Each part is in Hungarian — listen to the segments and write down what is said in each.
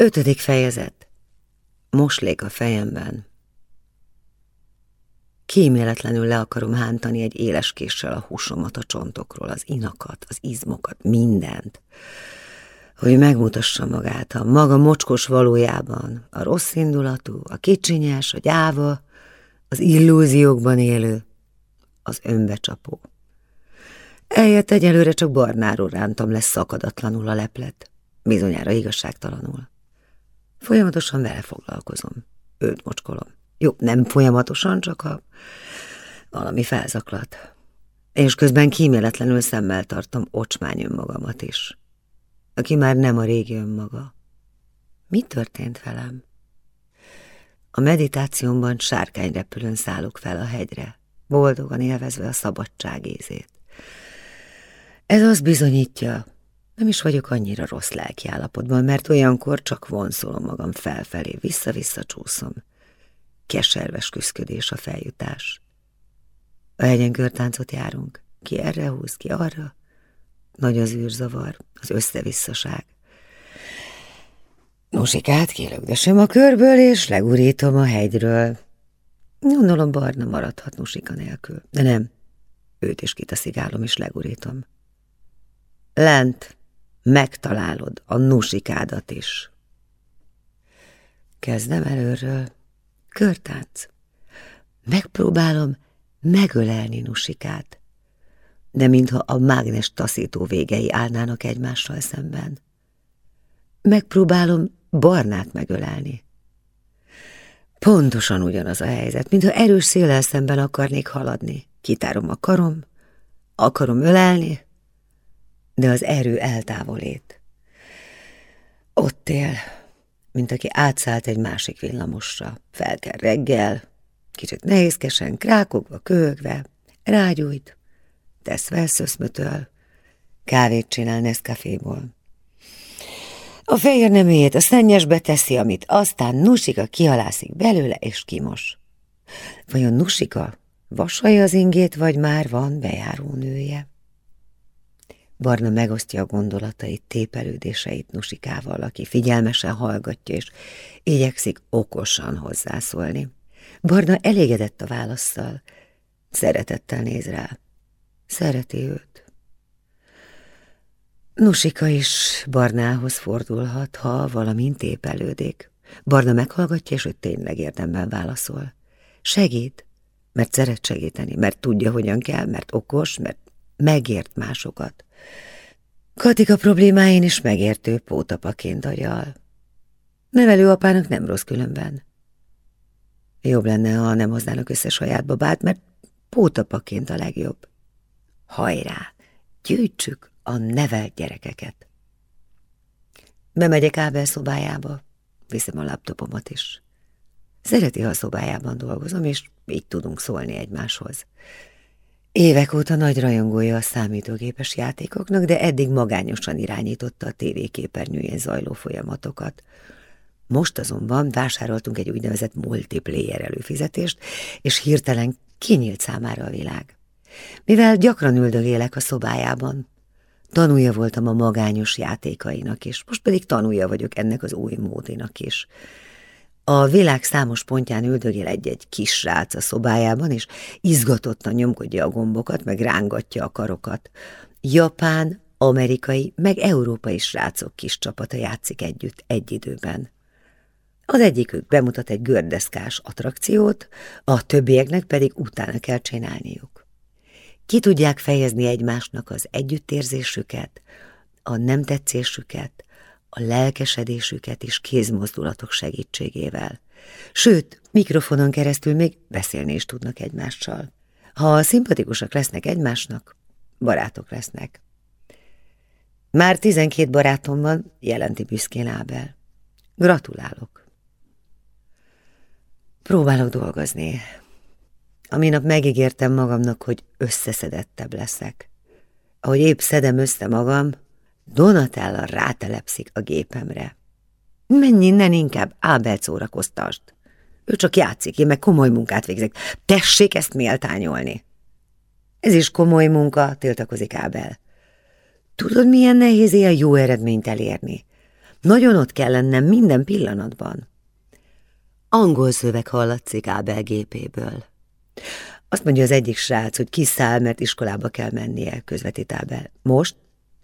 Ötödik fejezet. Moslék a fejemben. Kíméletlenül le akarom hántani egy éles késsel a húsomat a csontokról, az inakat, az izmokat, mindent. Hogy megmutassa magát a maga mocskos valójában, a rossz indulatú, a kicsinyes, a gyáva, az illúziókban élő, az önbecsapó. Eljött egyelőre csak barnáról rántam lesz szakadatlanul a leplet, bizonyára igazságtalanul. Folyamatosan vele foglalkozom, őt mocskolom. Jó, nem folyamatosan, csak a valami felzaklat. És közben kíméletlenül szemmel tartom ocsmány önmagamat is, aki már nem a régi önmaga. Mi történt velem? A meditációmban sárkányrepülőn szállok fel a hegyre, boldogan élvezve a szabadság ízét. Ez azt bizonyítja, nem is vagyok annyira rossz lelkiállapotban, mert olyankor csak vonszolom magam felfelé, vissza-vissza csúszom. Keserves küszködés a feljutás. A hegyen körtáncot járunk, ki erre húz, ki arra. Nagy az űrzavar, az összevisszaság. Nusikát kilögdösöm a körből, és legurítom a hegyről. Gondolom barna maradhat Nusika nélkül, de nem. Őt is kitaszigálom, és legurítom. Lent, megtalálod a nusikádat is. Kezdem előről. Körtánc. Megpróbálom megölelni nusikát, de mintha a mágnes taszító végei állnának egymással szemben. Megpróbálom barnát megölelni. Pontosan ugyanaz a helyzet, mintha erős széllel szemben akarnék haladni. Kitárom a karom, akarom ölelni, de az erő eltávolít. Ott él, mint aki átszállt egy másik villamosra. Fel kell reggel, kicsit nehézkesen, krákogva, köhögve, rágyújt, tesz felszöszmötöl, kávét csinál Nescaféból. A fehér neműjét a szennyesbe teszi, amit aztán Nusika kihalászik belőle és kimos. Vajon Nusika vasalja az ingét, vagy már van bejáró nője? Barna megosztja a gondolatait, tépelődéseit Nusikával, aki figyelmesen hallgatja, és igyekszik okosan hozzászólni. Barna elégedett a válaszszal, szeretettel néz rá. Szereti őt. Nusika is Barnához fordulhat, ha valamint tépelődik. Barna meghallgatja, és ő tényleg érdemben válaszol. Segít, mert szeret segíteni, mert tudja, hogyan kell, mert okos, mert megért másokat. Katika problémáin is megértő pótapaként agyal. Nevelőapának nem rossz különben. Jobb lenne, ha nem hoznának össze saját babát, mert pótapaként a legjobb. Hajrá, gyűjtsük a nevelt gyerekeket. Bemegyek Ábel szobájába, viszem a laptopomat is. Szereti, ha a szobájában dolgozom, és így tudunk szólni egymáshoz. Évek óta nagy rajongója a számítógépes játékoknak, de eddig magányosan irányította a tévéképernyőjén zajló folyamatokat. Most azonban vásároltunk egy úgynevezett multiplayer előfizetést, és hirtelen kinyílt számára a világ. Mivel gyakran üldögélek a szobájában, tanulja voltam a magányos játékainak is, most pedig tanulja vagyok ennek az új módinak is. A világ számos pontján üldögél egy-egy kis srác a szobájában, és izgatottan nyomkodja a gombokat, meg rángatja a karokat. Japán, amerikai, meg európai srácok kis csapata játszik együtt egy időben. Az egyikük bemutat egy gördeszkás attrakciót, a többieknek pedig utána kell csinálniuk. Ki tudják fejezni egymásnak az együttérzésüket, a nem tetszésüket, a lelkesedésüket is kézmozdulatok segítségével. Sőt, mikrofonon keresztül még beszélni is tudnak egymással. Ha szimpatikusak lesznek egymásnak, barátok lesznek. Már tizenkét barátom van, jelenti büszkén Ábel. Gratulálok. Próbálok dolgozni. A minap megígértem magamnak, hogy összeszedettebb leszek. Ahogy épp szedem össze magam, Donatella rátelepszik a gépemre. Menj innen inkább, Ábel szórakoztast. Ő csak játszik, én meg komoly munkát végzek. Tessék ezt méltányolni. Ez is komoly munka, tiltakozik Ábel. Tudod, milyen nehéz ilyen jó eredményt elérni? Nagyon ott kell lennem minden pillanatban. Angol szöveg hallatszik Ábel gépéből. Azt mondja az egyik srác, hogy kiszáll, mert iskolába kell mennie, közvetít Ábel. Most?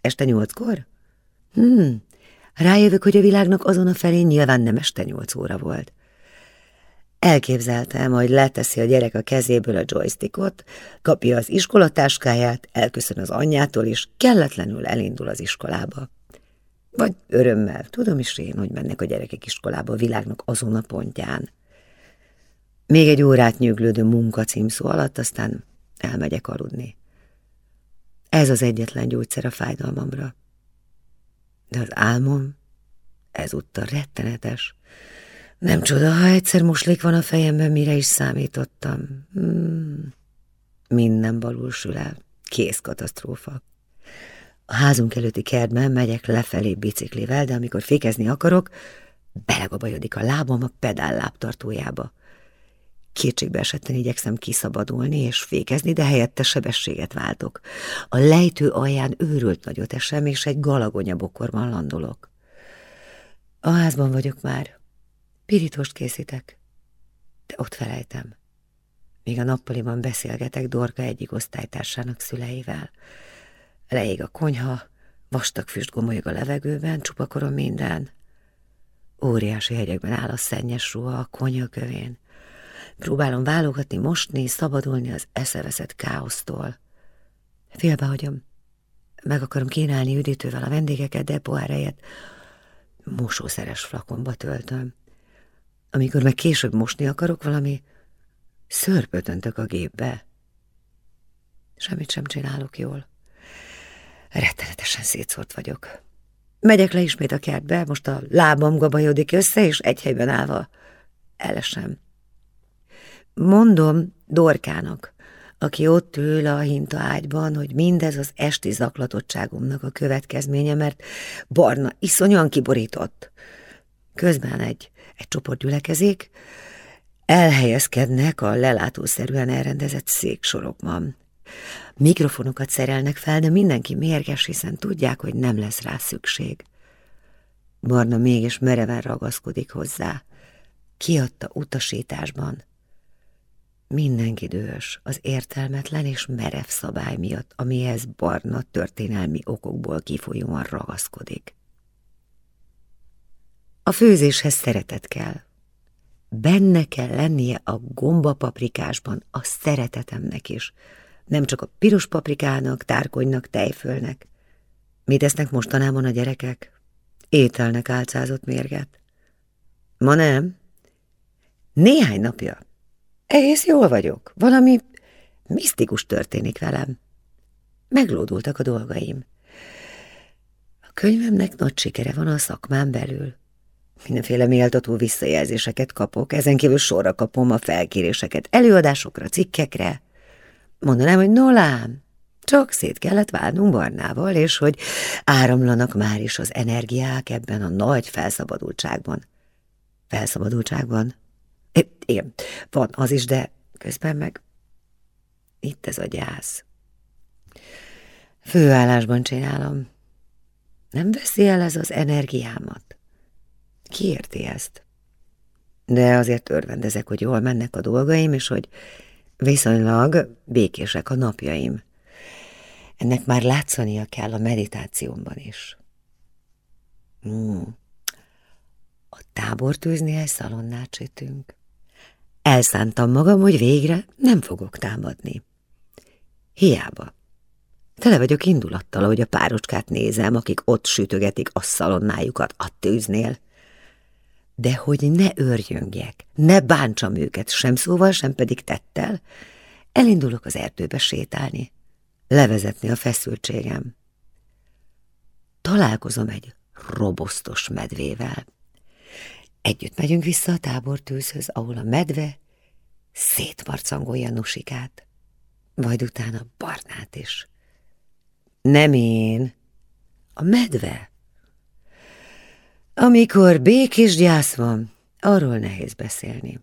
Este nyolckor? Hmm, rájövök, hogy a világnak azon a felén nyilván nem este nyolc óra volt. Elképzeltem, hogy leteszi a gyerek a kezéből a joystickot, kapja az iskolatáskáját, elköszön az anyjától, és kelletlenül elindul az iskolába. Vagy örömmel, tudom is én, hogy mennek a gyerekek iskolába a világnak azon a pontján. Még egy órát nyüglődő munka címszó alatt, aztán elmegyek aludni. Ez az egyetlen gyógyszer a fájdalmamra. De az álmom ezúttal rettenetes. Nem csoda, ha egyszer muslik van a fejemben, mire is számítottam. Hmm. Minden balul el. Kész katasztrófa. A házunk előtti kertben megyek lefelé biciklivel, de amikor fékezni akarok, belegabajodik a lábam a pedál lábtartójába. Kétségbe esetten igyekszem kiszabadulni és fékezni, de helyette sebességet váltok. A lejtő alján őrült nagyot esem, és egy galagonya bokorban landolok. A házban vagyok már. Pirítost készítek, de ott felejtem. Még a nappaliban beszélgetek Dorka egyik osztálytársának szüleivel. Leég a konyha, vastag füst gomolyog a levegőben, csupakorom minden. Óriási hegyekben áll a szennyes ruha a konyha kövén. Próbálom válogatni, mosni, szabadulni az eszeveszett káosztól. Félbehagyom. Meg akarom kínálni üdítővel a vendégeket, de pohár mosószeres flakonba töltöm. Amikor meg később mosni akarok, valami szörpöt a gépbe. Semmit sem csinálok jól. Rettenetesen szétszórt vagyok. Megyek le ismét a kertbe, most a lábam gabajodik össze, és egy helyben állva elesem. Mondom Dorkának, aki ott ül a hinta ágyban, hogy mindez az esti zaklatottságomnak a következménye, mert Barna iszonyan kiborított. Közben egy, egy csoport gyülekezik, elhelyezkednek a lelátószerűen elrendezett széksorokban. Mikrofonokat szerelnek fel, de mindenki mérges, hiszen tudják, hogy nem lesz rá szükség. Barna mégis mereven ragaszkodik hozzá. Kiadta utasításban. Mindenki dühös az értelmetlen és merev szabály miatt, amihez Barna történelmi okokból kifolyóan ragaszkodik. A főzéshez szeretet kell. Benne kell lennie a gombapaprikásban a szeretetemnek is, nem csak a piros paprikának, tárkonynak, tejfölnek. Mit esznek mostanában a gyerekek? Ételnek álcázott mérget. Ma nem. Néhány napja. Egész jól vagyok. Valami misztikus történik velem. Meglódultak a dolgaim. A könyvemnek nagy sikere van a szakmán belül. Mindenféle méltató visszajelzéseket kapok, ezen kívül sorra kapom a felkéréseket előadásokra, cikkekre. Mondanám, hogy Nolám, csak szét kellett válnunk Barnával, és hogy áramlanak már is az energiák ebben a nagy felszabadultságban. Felszabadultságban? Igen, van az is, de közben meg itt ez a gyász. Főállásban csinálom. Nem veszi el ez az energiámat. Ki érti ezt? De azért örvendezek, hogy jól mennek a dolgaim, és hogy Viszonylag békések a napjaim. Ennek már látszania kell a meditációmban is. Hmm. A tábortűznél szalonnát sütünk. Elszántam magam, hogy végre nem fogok támadni. Hiába. Tele vagyok indulattal, hogy a párocskát nézem, akik ott sütögetik a szalonnájukat a tűznél de hogy ne örjöngjek, ne bántsam őket, sem szóval, sem pedig tettel, elindulok az erdőbe sétálni, levezetni a feszültségem. Találkozom egy robosztos medvével. Együtt megyünk vissza a tábortűzhöz, ahol a medve szétmarcangolja Nusikát, majd utána Barnát is. Nem én, a medve. Amikor békés gyász van, arról nehéz beszélni.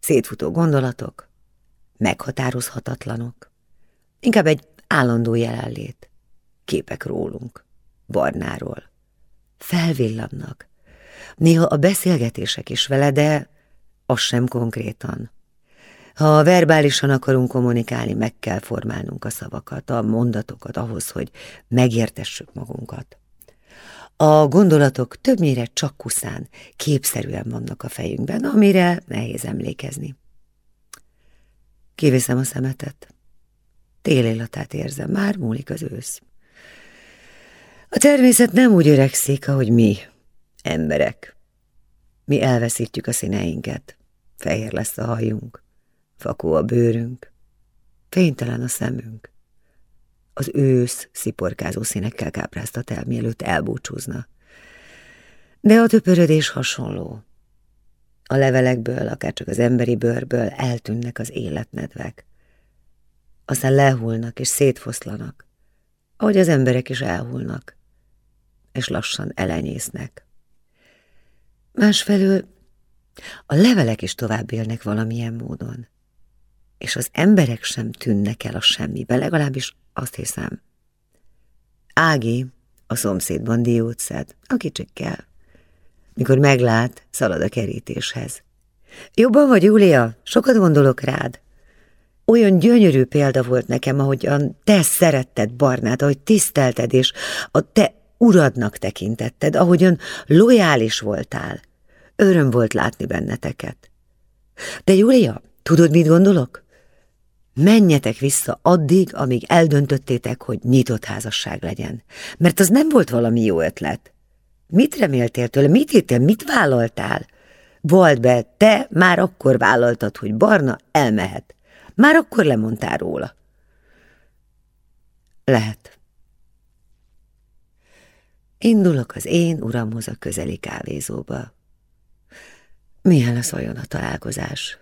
Szétfutó gondolatok, meghatározhatatlanok. Inkább egy állandó jelenlét. Képek rólunk, Barnáról. felvillannak. Néha a beszélgetések is vele, de az sem konkrétan. Ha verbálisan akarunk kommunikálni, meg kell formálnunk a szavakat, a mondatokat ahhoz, hogy megértessük magunkat. A gondolatok többnyire csak kuszán, képszerűen vannak a fejünkben, amire nehéz emlékezni. Kiviszem a szemetet. Télillatát érzem, már múlik az ősz. A természet nem úgy öregszik, ahogy mi, emberek. Mi elveszítjük a színeinket. Fehér lesz a hajunk, fakó a bőrünk, fénytelen a szemünk. Az ősz sziporkázó színekkel kápráztat el, mielőtt elbúcsúzna. De a töpörödés hasonló. A levelekből, akár csak az emberi bőrből eltűnnek az életnedvek. Aztán lehullnak és szétfoszlanak, ahogy az emberek is elhullnak, és lassan elenyésznek. Másfelől a levelek is tovább élnek valamilyen módon, és az emberek sem tűnnek el a semmibe, legalábbis azt hiszem. Ági a szomszédban diót szed, a kicsikkel. Mikor meglát, szalad a kerítéshez. Jobban vagy, Júlia? Sokat gondolok rád. Olyan gyönyörű példa volt nekem, ahogyan te szeretted Barnát, ahogy tisztelted, és a te uradnak tekintetted, ahogyan lojális voltál. Öröm volt látni benneteket. De Júlia, tudod, mit gondolok? Menjetek vissza addig, amíg eldöntöttétek, hogy nyitott házasság legyen. Mert az nem volt valami jó ötlet. Mit reméltél tőle? Mit hittél? Mit vállaltál? Volt be, te már akkor vállaltad, hogy Barna elmehet. Már akkor lemondtál róla. Lehet. Indulok az én uramhoz a közeli kávézóba. Milyen lesz olyan a találkozás?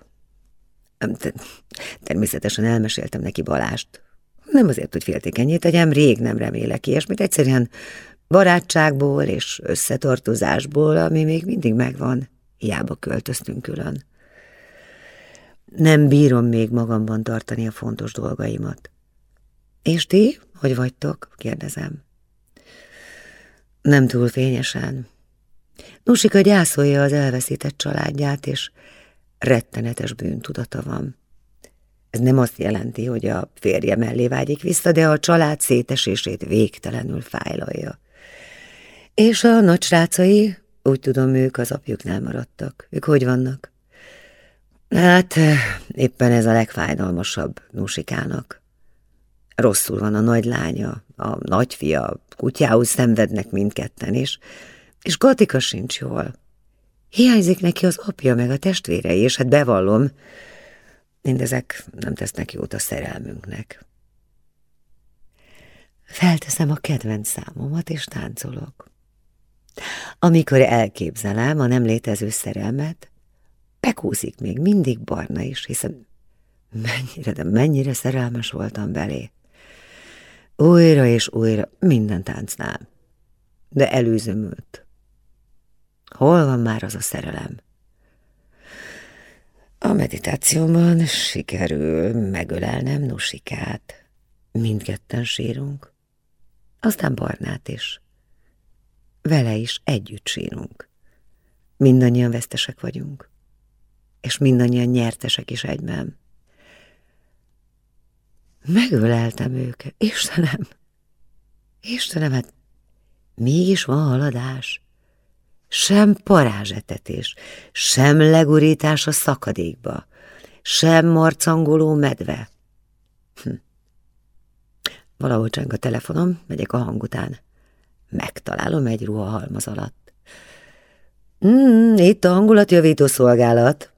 Természetesen elmeséltem neki Balást. Nem azért, hogy féltékenyét tegyem, rég nem remélek ilyesmit, egyszerűen barátságból és összetartozásból, ami még mindig megvan, hiába költöztünk külön. Nem bírom még magamban tartani a fontos dolgaimat. És ti, hogy vagytok? kérdezem. Nem túl fényesen. Nusika gyászolja az elveszített családját, és rettenetes bűntudata van. Ez nem azt jelenti, hogy a férje mellé vágyik vissza, de a család szétesését végtelenül fájlalja. És a nagysrácai, úgy tudom, ők az apjuknál maradtak. Ők hogy vannak? Hát, éppen ez a legfájdalmasabb Nusikának. Rosszul van a nagy lánya, a nagyfia, kutyául szenvednek mindketten, és, és Gatika sincs jól. Hiányzik neki az apja meg a testvérei, és hát bevallom, mindezek nem tesznek jót a szerelmünknek. Felteszem a kedvenc számomat, és táncolok. Amikor elképzelem a nem létező szerelmet, bekúszik még mindig barna is, hiszen mennyire, de mennyire szerelmes voltam belé. Újra és újra minden táncnál, de előzöm. Hol van már az a szerelem? A meditációban sikerül megölelnem Nusikát. Mindketten sírunk. Aztán Barnát is. Vele is együtt sírunk. Mindannyian vesztesek vagyunk. És mindannyian nyertesek is egyben. Megöleltem őket. Istenem! Istenem, hát mégis van haladás sem parázsetetés, sem legurítás a szakadékba, sem marcangoló medve. Hm. Valahol cseng a telefonom, megyek a hang után. Megtalálom egy ruhahalmaz alatt. Mm, itt a hangulatjavító szolgálat.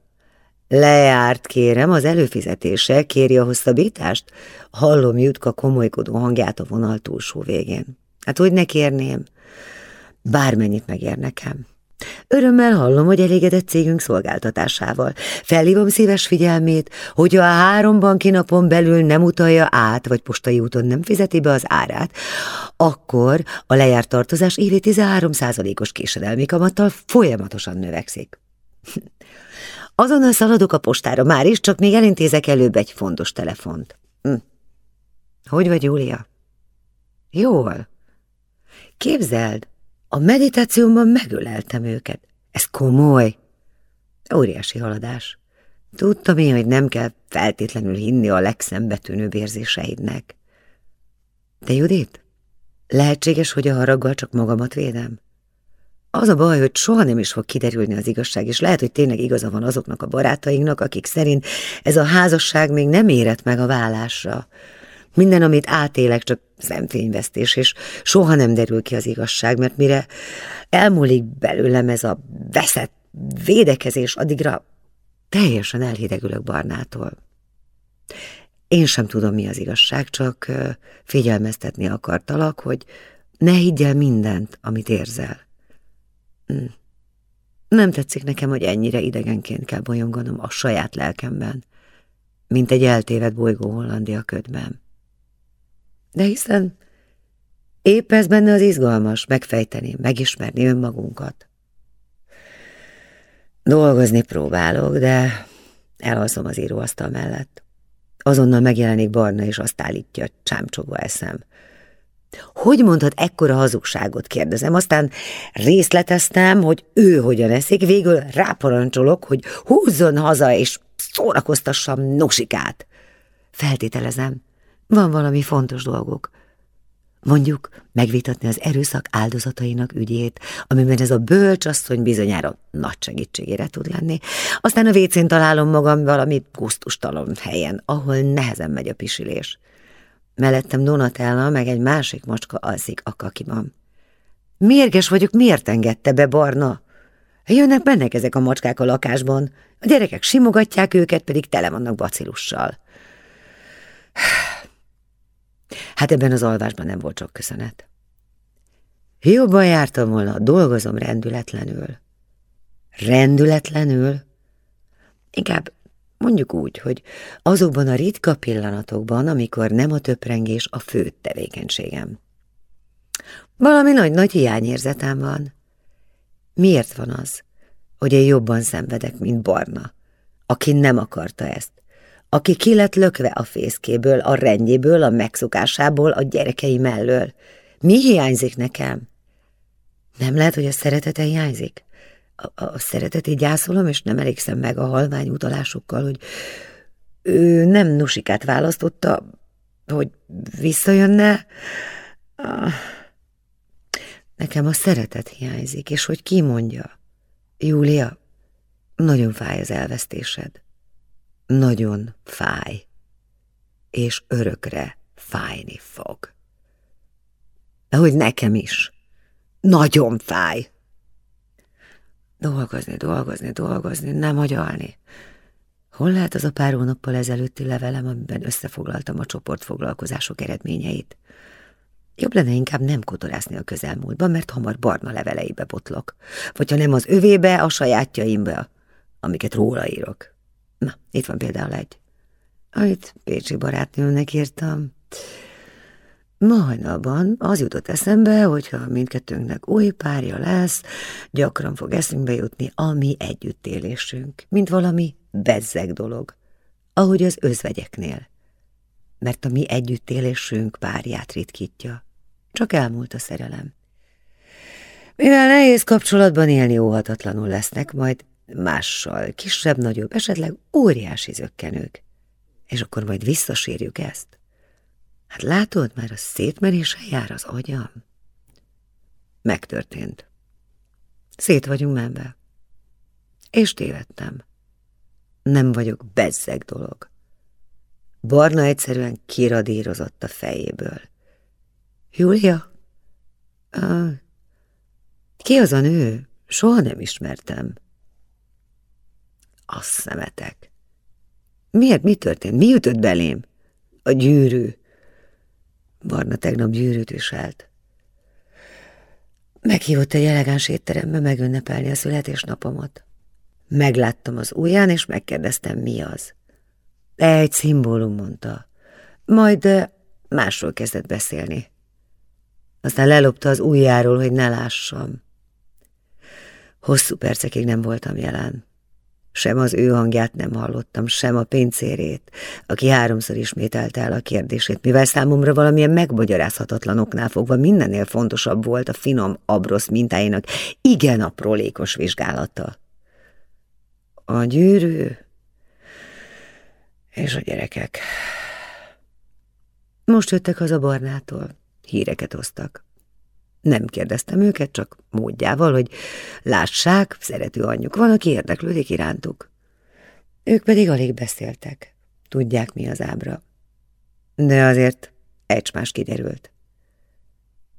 Lejárt, kérem, az előfizetése, kéri a hosszabbítást? Hallom Jutka komolykodó hangját a vonal túlsó végén. Hát hogy ne kérném? Bármennyit megér nekem. Örömmel hallom, hogy elégedett cégünk szolgáltatásával. Felhívom szíves figyelmét, hogy a három banki napon belül nem utalja át, vagy postai úton nem fizeti be az árát, akkor a lejárt tartozás évi 13%-os késedelmi kamattal folyamatosan növekszik. Azonnal szaladok a postára már is, csak még elintézek előbb egy fontos telefont. Hm. Hogy vagy, Júlia? Jól. Képzeld, A meditációmban megöleltem őket. Ez komoly. Óriási haladás. Tudtam én, hogy nem kell feltétlenül hinni a legszembetűnőbb érzéseidnek. De Judit, lehetséges, hogy a haraggal csak magamat védem? Az a baj, hogy soha nem is fog kiderülni az igazság, és lehet, hogy tényleg igaza van azoknak a barátainknak, akik szerint ez a házasság még nem érett meg a vállásra. Minden, amit átélek, csak szemfényvesztés, és soha nem derül ki az igazság, mert mire elmúlik belőlem ez a veszett védekezés, addigra teljesen elhidegülök Barnától. Én sem tudom, mi az igazság, csak figyelmeztetni akartalak, hogy ne higgy el mindent, amit érzel. Hm. Nem tetszik nekem, hogy ennyire idegenként kell bolyonganom a saját lelkemben, mint egy eltévedt bolygó Hollandia ködben. De hiszen épp ez benne az izgalmas, megfejteni, megismerni önmagunkat. Dolgozni próbálok, de elhaszom az íróasztal mellett. Azonnal megjelenik Barna, és azt állítja, csámcsogva eszem. Hogy mondhat ekkora hazugságot, kérdezem, aztán részleteztem, hogy ő hogyan eszik, végül ráparancsolok, hogy húzzon haza, és szórakoztassam Nosikát. Feltételezem, van valami fontos dolgok. Mondjuk megvitatni az erőszak áldozatainak ügyét, amiben ez a bölcsasszony bizonyára nagy segítségére tud lenni. Aztán a vécén találom magam valami gusztustalan helyen, ahol nehezen megy a pisilés. Mellettem Donatella, meg egy másik macska alszik a kakiban. Mérges vagyok, miért engedte be Barna? Jönnek bennek ezek a macskák a lakásban, a gyerekek simogatják őket, pedig tele vannak bacilussal. Hát ebben az alvásban nem volt sok köszönet. Jobban jártam volna, dolgozom rendületlenül. Rendületlenül? Inkább mondjuk úgy, hogy azokban a ritka pillanatokban, amikor nem a töprengés a fő tevékenységem. Valami nagy-nagy hiányérzetem van. Miért van az, hogy én jobban szenvedek, mint Barna, aki nem akarta ezt, aki ki lett lökve a fészkéből, a rendjéből, a megszokásából, a gyerekei mellől. Mi hiányzik nekem? Nem lehet, hogy a szeretete hiányzik? A, a szeretetét gyászolom, és nem elégszem meg a halvány utalásokkal, hogy ő nem Nusikát választotta, hogy visszajönne. Nekem a szeretet hiányzik, és hogy ki mondja. Júlia, nagyon fáj az elvesztésed. Nagyon fáj, és örökre fájni fog. De hogy nekem is. Nagyon fáj. Dolgozni, dolgozni, dolgozni, nem agyalni. Hol lehet az a pár hónappal ezelőtti levelem, amiben összefoglaltam a csoportfoglalkozások eredményeit? Jobb lenne inkább nem kotorászni a közelmúltban, mert hamar barna leveleibe botlok. Vagy ha nem az övébe, a sajátjaimbe, amiket róla írok. Na, itt van például egy, amit Pécsi barátnőnek írtam. Ma hajnalban az jutott eszembe, hogyha mindkettőnknek új párja lesz, gyakran fog eszünkbe jutni a mi együttélésünk, mint valami bezzeg dolog, ahogy az özvegyeknél. Mert a mi együttélésünk párját ritkítja. Csak elmúlt a szerelem. Mivel nehéz kapcsolatban élni óhatatlanul lesznek, majd mással, kisebb-nagyobb, esetleg óriási zökkenők. És akkor majd visszasírjuk ezt. Hát látod, már a szétmenése jár az agyam. Megtörtént. Szét vagyunk menve. És tévedtem. Nem vagyok bezzeg dolog. Barna egyszerűen kiradírozott a fejéből. Júlia? Ki az a nő? Soha nem ismertem. A szemetek. Miért? Mi történt? Mi ütött belém? A gyűrű. Barna tegnap gyűrűt viselt. Meghívott egy elegáns étterembe megünnepelni a születésnapomat. Megláttam az ujján, és megkérdeztem, mi az. Egy szimbólum, mondta. Majd másról kezdett beszélni. Aztán lelopta az ujjáról, hogy ne lássam. Hosszú percekig nem voltam jelen. Sem az ő hangját nem hallottam, sem a pincérét, aki háromszor ismételte el a kérdését, mivel számomra valamilyen megmagyarázhatatlan oknál fogva mindennél fontosabb volt a finom abrosz mintáinak igen aprólékos vizsgálata. A gyűrű és a gyerekek. Most jöttek haza Barnától, híreket hoztak. Nem kérdeztem őket, csak módjával, hogy lássák, szerető anyjuk van, aki érdeklődik irántuk. Ők pedig alig beszéltek. Tudják, mi az ábra. De azért egymás kiderült.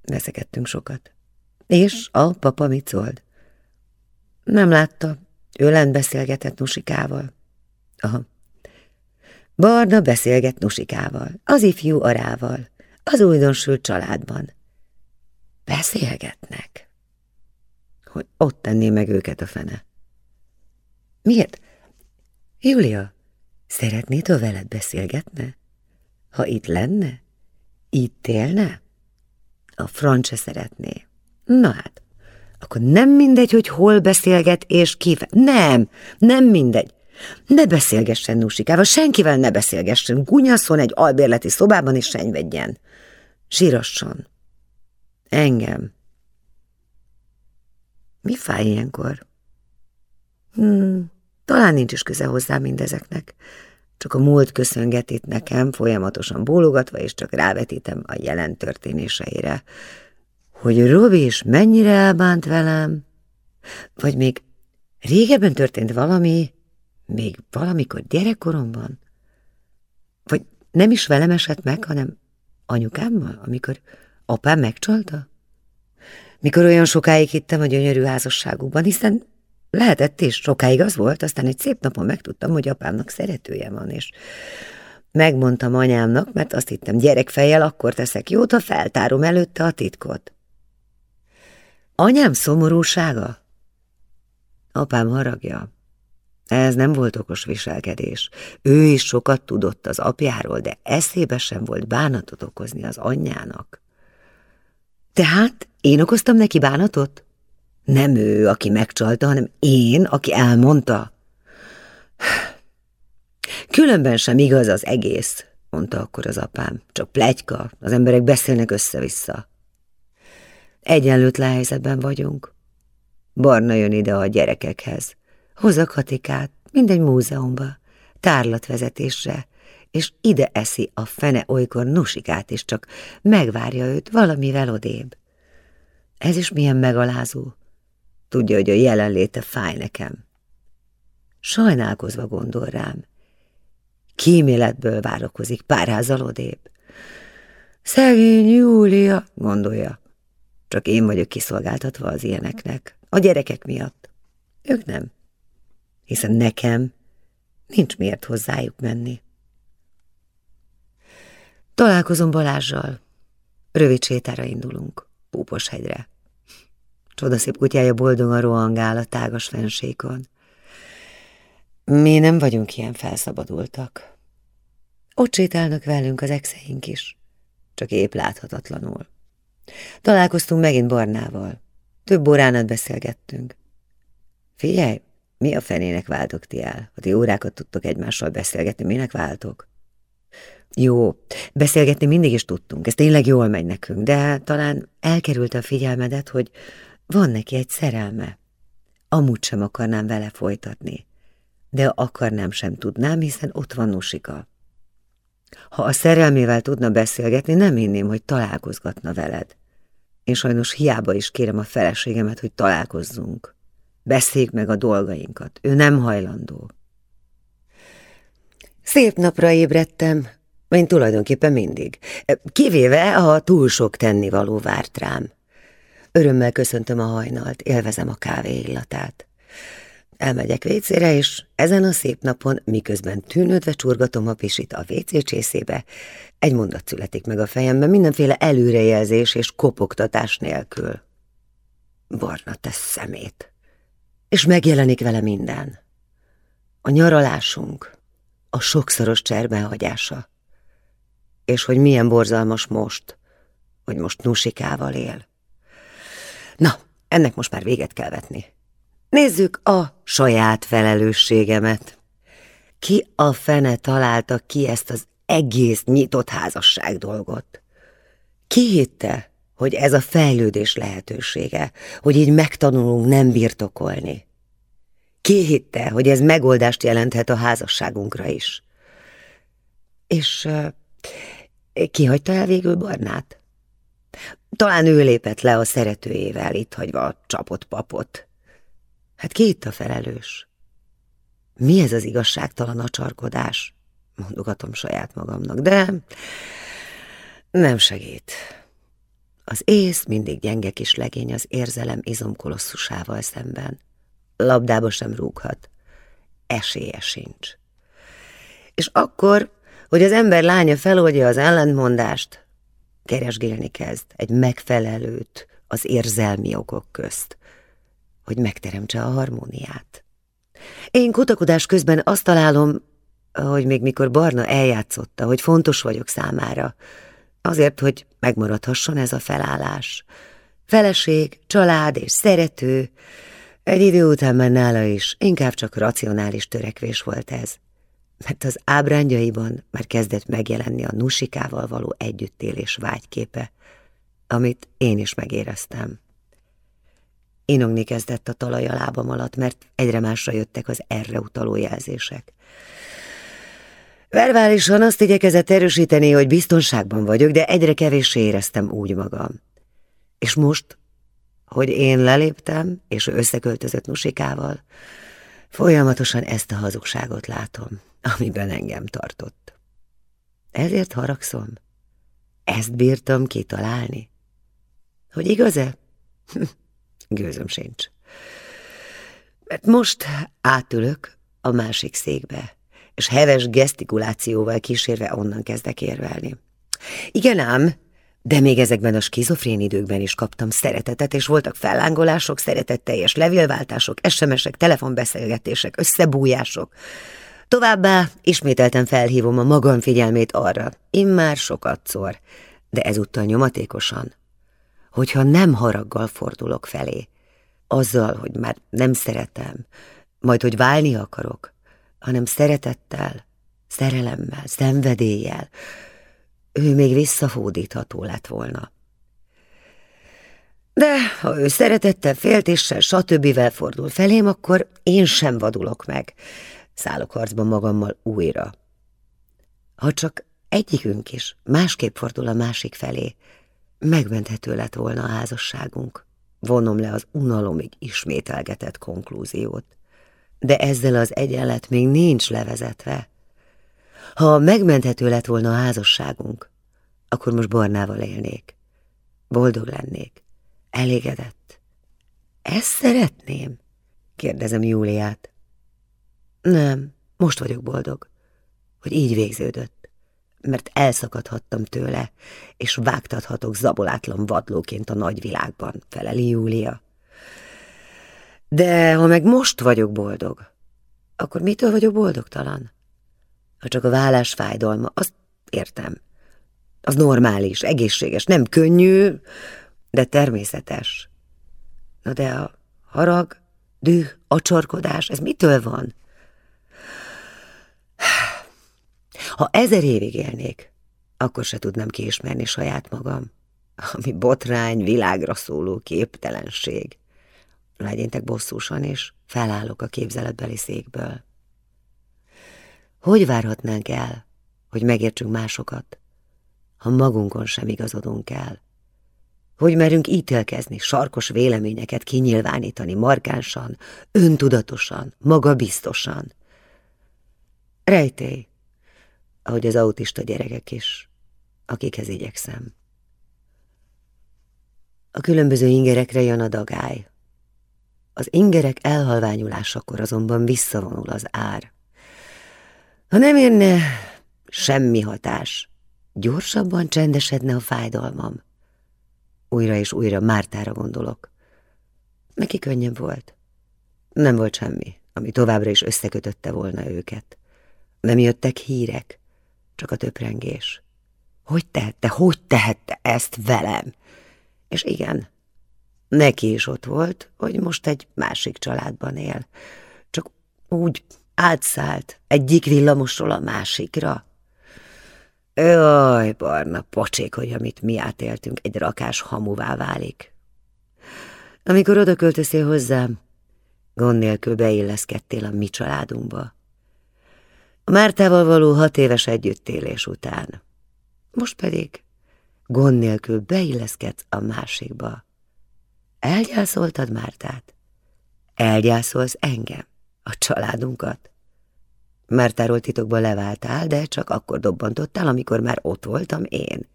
Veszekedtünk sokat. És a papa mit szólt? Nem látta. Ő lent beszélgetett Nusikával. Aha. Barna beszélget Nusikával, az ifjú arával, az újdonsült családban. Beszélgetnek? Hogy ott tenné meg őket a fene. Miért? Júlia, szeretnéd, ha veled beszélgetne? Ha itt lenne? Itt élne? A francia szeretné. Na hát, akkor nem mindegy, hogy hol beszélget és kivel. Nem, nem mindegy. Ne beszélgessen Nusikával, senkivel ne beszélgessen. Gunyaszon egy albérleti szobában és senyvedjen. Sírasson. Engem. Mi fáj ilyenkor? Hmm, talán nincs is köze hozzá mindezeknek. Csak a múlt köszönget itt nekem, folyamatosan bólogatva, és csak rávetítem a jelen történéseire. Hogy Robi is mennyire elbánt velem? Vagy még régebben történt valami, még valamikor gyerekkoromban? Vagy nem is velem esett meg, hanem anyukámmal, amikor Apám megcsalta? Mikor olyan sokáig hittem a gyönyörű házasságukban, hiszen lehetett és sokáig az volt, aztán egy szép napon megtudtam, hogy apámnak szeretője van, és megmondtam anyámnak, mert azt hittem gyerekfejjel akkor teszek jót, ha feltárom előtte a titkot. Anyám szomorúsága? Apám haragja. Ez nem volt okos viselkedés. Ő is sokat tudott az apjáról, de eszébe sem volt bánatot okozni az anyjának. Tehát én okoztam neki bánatot? Nem ő, aki megcsalta, hanem én, aki elmondta. Különben sem igaz az egész, mondta akkor az apám. Csak plegyka, az emberek beszélnek össze-vissza. Egyenlőtlen helyzetben vagyunk. Barna jön ide a gyerekekhez. Hozak hatikát, mindegy múzeumba, tárlatvezetésre, és ide eszi a fene olykor nusikát is, csak megvárja őt valamivel odébb. Ez is milyen megalázó. Tudja, hogy a jelenléte fáj nekem. Sajnálkozva gondol rám. Kíméletből várakozik pár házal odébb. Szegény Júlia, gondolja. Csak én vagyok kiszolgáltatva az ilyeneknek, a gyerekek miatt. Ők nem. Hiszen nekem nincs miért hozzájuk menni. Találkozom Balázsjal. Rövid sétára indulunk, Púposhegyre. Csodaszép kutyája boldogan rohangál a tágas fensékon. Mi nem vagyunk ilyen felszabadultak. Ott sétálnak velünk az exeink is, csak épp láthatatlanul. Találkoztunk megint Barnával. Több óránat beszélgettünk. Figyelj, mi a fenének váltok ti el? Ha ti órákat tudtok egymással beszélgetni, minek váltok? Jó, beszélgetni mindig is tudtunk, ez tényleg jól megy nekünk, de talán elkerülte a figyelmedet, hogy van neki egy szerelme. Amúgy sem akarnám vele folytatni, de akarnám sem tudnám, hiszen ott van Nusika. Ha a szerelmével tudna beszélgetni, nem hinném, hogy találkozgatna veled. Én sajnos hiába is kérem a feleségemet, hogy találkozzunk. Beszéljük meg a dolgainkat. Ő nem hajlandó. Szép napra ébredtem, én tulajdonképpen mindig. Kivéve, ha túl sok tennivaló várt rám. Örömmel köszöntöm a hajnalt, élvezem a kávé illatát. Elmegyek vécére, és ezen a szép napon, miközben tűnődve csurgatom a pisit a csészébe, egy mondat születik meg a fejemben, mindenféle előrejelzés és kopogtatás nélkül. Barna tesz szemét. És megjelenik vele minden. A nyaralásunk, a sokszoros cserbenhagyása, és hogy milyen borzalmas most, hogy most Nusikával él. Na, ennek most már véget kell vetni. Nézzük a saját felelősségemet. Ki a fene találta ki ezt az egész nyitott házasság dolgot? Ki hitte, hogy ez a fejlődés lehetősége, hogy így megtanulunk nem birtokolni? Ki hitte, hogy ez megoldást jelenthet a házasságunkra is? És ki hagyta el végül Barnát? Talán ő lépett le a szeretőjével, itt hagyva a csapott papot. Hát ki itt a felelős? Mi ez az igazságtalan acsarkodás? Mondogatom saját magamnak, de nem segít. Az ész mindig gyenge kis legény az érzelem izomkolosszusával szemben. Labdába sem rúghat. Esélye sincs. És akkor, hogy az ember lánya feloldja az ellentmondást, keresgélni kezd egy megfelelőt az érzelmi okok közt, hogy megteremtse a harmóniát. Én kutakodás közben azt találom, hogy még mikor Barna eljátszotta, hogy fontos vagyok számára, azért, hogy megmaradhasson ez a felállás. Feleség, család és szerető, egy idő után már nála is inkább csak racionális törekvés volt ez, mert az ábrányaiban már kezdett megjelenni a nusikával való együttélés vágyképe, amit én is megéreztem. Inogni kezdett a talaj a lábam alatt, mert egyre másra jöttek az erre utaló jelzések. Verbálisan azt igyekezett erősíteni, hogy biztonságban vagyok, de egyre kevéssé éreztem úgy magam. És most, hogy én leléptem, és ő összeköltözött Nusikával, folyamatosan ezt a hazugságot látom, amiben engem tartott. Ezért haragszom. Ezt bírtam kitalálni. Hogy igaz-e? Gőzöm sincs. Mert most átülök a másik székbe, és heves gesztikulációval kísérve onnan kezdek érvelni. Igen ám, de még ezekben a skizofrén időkben is kaptam szeretetet, és voltak fellángolások, szeretetteljes levélváltások, SMS-ek, telefonbeszélgetések, összebújások. Továbbá ismételten felhívom a magam figyelmét arra, immár szor, de ezúttal nyomatékosan, hogyha nem haraggal fordulok felé, azzal, hogy már nem szeretem, majd hogy válni akarok, hanem szeretettel, szerelemmel, szenvedéllyel, ő még visszafódítható lett volna. De ha ő szeretettel, féltéssel, stb. fordul felém, akkor én sem vadulok meg. Szállok harcba magammal újra. Ha csak egyikünk is másképp fordul a másik felé, megmenthető lett volna a házasságunk. Vonom le az unalomig ismételgetett konklúziót. De ezzel az egyenlet még nincs levezetve. Ha megmenthető lett volna a házasságunk, akkor most Barnával élnék. Boldog lennék. Elégedett. Ezt szeretném? kérdezem Júliát. Nem, most vagyok boldog, hogy így végződött, mert elszakadhattam tőle, és vágtathatok zabolátlan vadlóként a nagyvilágban, feleli Júlia. De ha meg most vagyok boldog, akkor mitől vagyok boldogtalan? Ha csak a vállás fájdalma, azt értem. Az normális, egészséges, nem könnyű, de természetes. Na de a harag, düh, acsarkodás, ez mitől van? Ha ezer évig élnék, akkor se tudnám kiismerni saját magam, ami botrány, világra szóló képtelenség. Legyéntek bosszúsan, és felállok a képzeletbeli székből. Hogy várhatnánk el, hogy megértsünk másokat, ha magunkon sem igazodunk el? Hogy merünk ítélkezni, sarkos véleményeket kinyilvánítani markánsan, öntudatosan, magabiztosan? Rejtély, ahogy az autista gyerekek is, akikhez igyekszem. A különböző ingerekre jön a dagály. Az ingerek elhalványulásakor azonban visszavonul az ár. Ha nem érne semmi hatás, gyorsabban csendesedne a fájdalmam. Újra és újra Mártára gondolok. Neki könnyebb volt. Nem volt semmi, ami továbbra is összekötötte volna őket. Nem jöttek hírek, csak a töprengés. Hogy tehette, hogy tehette ezt velem? És igen, Neki is ott volt, hogy most egy másik családban él. Csak úgy átszállt egyik villamosról a másikra. Jaj, barna, pocsék, hogy amit mi átéltünk, egy rakás hamuvá válik. Amikor oda költöztél hozzám, gond nélkül beilleszkedtél a mi családunkba. A Mártával való hat éves együttélés után. Most pedig gond nélkül beilleszkedsz a másikba. Elgyászoltad Mártát? Elgyászolsz engem, a családunkat? Mártáról titokban leváltál, de csak akkor dobbantottál, amikor már ott voltam én.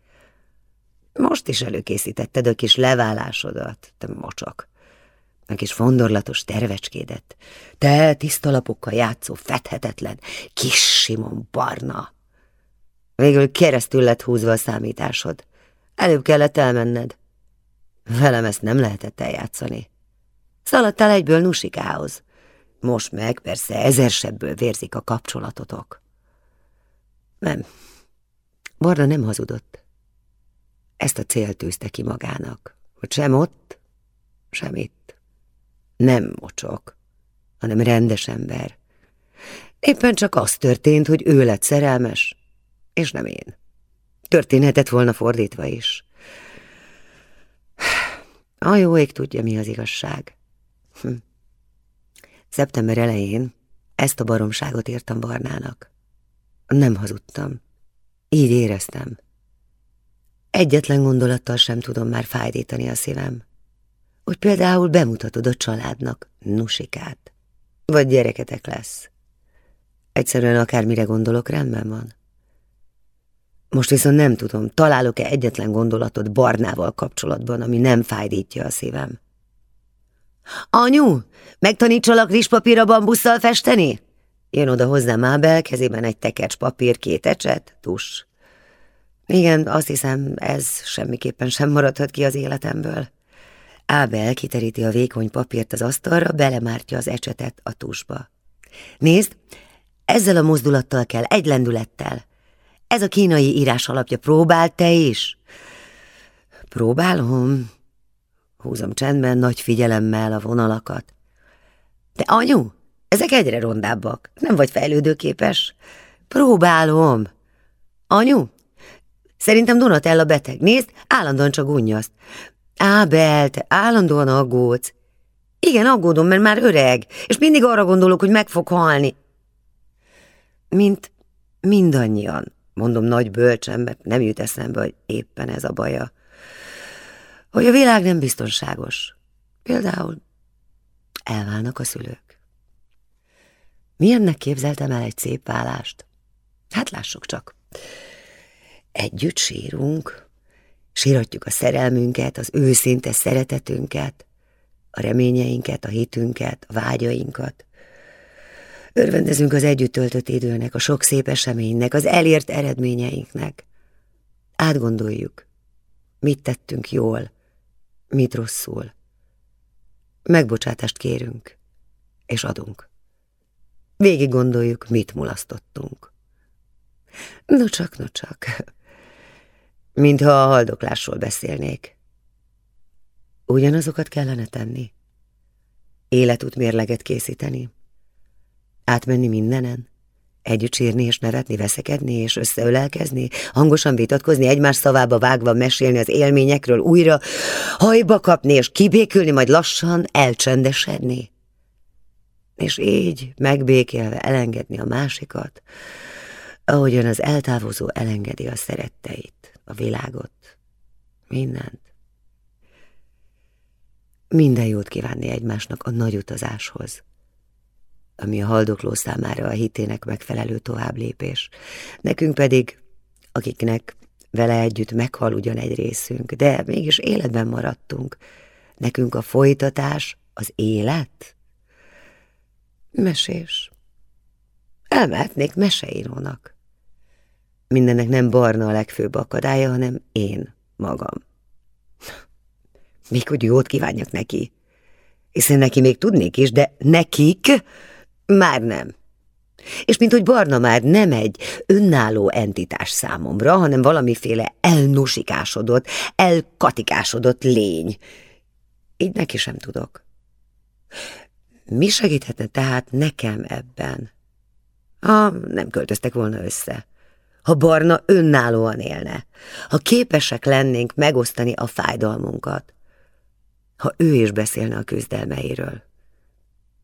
Most is előkészítetted a kis leválásodat, te mocsok. A kis fondorlatos tervecskédet. Te tiszta lapokkal játszó, fethetetlen, kis Simon barna. Végül keresztül lett húzva a számításod. Előbb kellett elmenned. Velem ezt nem lehetett eljátszani. Szaladtál egyből Nusikához. Most meg persze ezersebből vérzik a kapcsolatotok. Nem. Barna nem hazudott. Ezt a célt tűzte ki magának, hogy sem ott, sem itt. Nem mocsok, hanem rendes ember. Éppen csak az történt, hogy ő lett szerelmes, és nem én. Történhetett volna fordítva is. A jó ég tudja, mi az igazság. Hm. Szeptember elején ezt a baromságot írtam Barnának. Nem hazudtam. Így éreztem. Egyetlen gondolattal sem tudom már fájdítani a szívem. Hogy például bemutatod a családnak nusikát. Vagy gyereketek lesz. Egyszerűen akármire gondolok, rendben van. Most viszont nem tudom, találok-e egyetlen gondolatot Barnával kapcsolatban, ami nem fájdítja a szívem. Anyu, megtanítsalak rizspapírra bambusszal festeni? Jön oda hozzám Ábel, kezében egy tekercs papír, két ecset, tus. Igen, azt hiszem, ez semmiképpen sem maradhat ki az életemből. Ábel kiteríti a vékony papírt az asztalra, belemártja az ecsetet a tusba. Nézd, ezzel a mozdulattal kell, egy lendülettel. Ez a kínai írás alapja. Próbál te is? Próbálom. Húzom csendben, nagy figyelemmel a vonalakat. De anyu, ezek egyre rondábbak. Nem vagy fejlődőképes? Próbálom. Anyu, szerintem Donatella beteg. Nézd, állandóan csak unnyaszt. Ábel, te állandóan aggódsz. Igen, aggódom, mert már öreg, és mindig arra gondolok, hogy meg fog halni. Mint mindannyian, mondom nagy bölcsen, mert nem jut eszembe, hogy éppen ez a baja. Hogy a világ nem biztonságos. Például elválnak a szülők. Milyennek képzeltem el egy szép vállást? Hát lássuk csak. Együtt sírunk, síratjuk a szerelmünket, az őszinte szeretetünket, a reményeinket, a hitünket, a vágyainkat. Örvendezünk az együtt töltött időnek, a sok szép eseménynek, az elért eredményeinknek. Átgondoljuk, mit tettünk jól, mit rosszul. Megbocsátást kérünk, és adunk. Végig gondoljuk, mit mulasztottunk. No csak, no csak, mintha a haldoklásról beszélnék. Ugyanazokat kellene tenni. Életútmérleget készíteni Átmenni mindenen? Együtt sírni és nevetni, veszekedni és összeölelkezni, hangosan vitatkozni, egymás szavába vágva mesélni az élményekről, újra hajba kapni és kibékülni, majd lassan elcsendesedni. És így megbékélve elengedni a másikat, ahogyan az eltávozó elengedi a szeretteit, a világot, mindent. Minden jót kívánni egymásnak a nagy utazáshoz ami a haldokló számára a hitének megfelelő továbblépés. Nekünk pedig, akiknek vele együtt meghal ugyan egy részünk, de mégis életben maradtunk. Nekünk a folytatás az élet? Mesés. Elmehetnék meseírónak. Mindennek nem barna a legfőbb akadálya, hanem én magam. Még hogy jót kívánjak neki. Hiszen neki még tudnék is, de nekik már nem. És mint hogy Barna már nem egy önálló entitás számomra, hanem valamiféle elnusikásodott, elkatikásodott lény. így neki sem tudok. Mi segíthetne tehát nekem ebben? Ha nem költöztek volna össze. Ha Barna önállóan élne. Ha képesek lennénk megosztani a fájdalmunkat. Ha ő is beszélne a küzdelmeiről.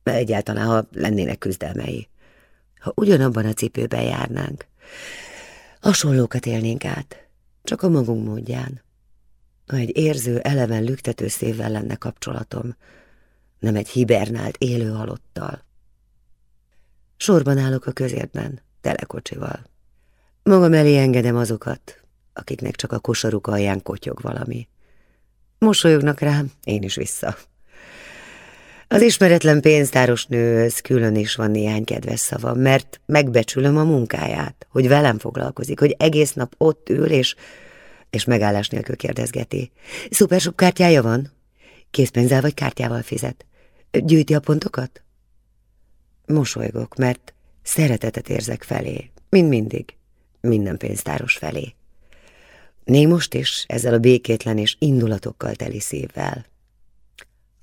Egyáltalán, ha lennének küzdelmei. Ha ugyanabban a cipőben járnánk. Hasonlókat élnénk át, csak a magunk módján. Ha egy érző, eleven lüktető szívvel lenne kapcsolatom, nem egy hibernált élő halottal. Sorban állok a közértben, telekocsival. Magam elé engedem azokat, akiknek csak a kosaruk alján kotyog valami. Mosolyognak rám, én is vissza. Az ismeretlen pénztáros nőhöz külön is van néhány kedves szava, mert megbecsülöm a munkáját, hogy velem foglalkozik, hogy egész nap ott ül, és, és megállás nélkül kérdezgeti. Szupersub kártyája van? Készpénzzel vagy kártyával fizet? Gyűjti a pontokat? Mosolygok, mert szeretetet érzek felé, mint mindig, minden pénztáros felé. Még most is ezzel a békétlen és indulatokkal teli szívvel.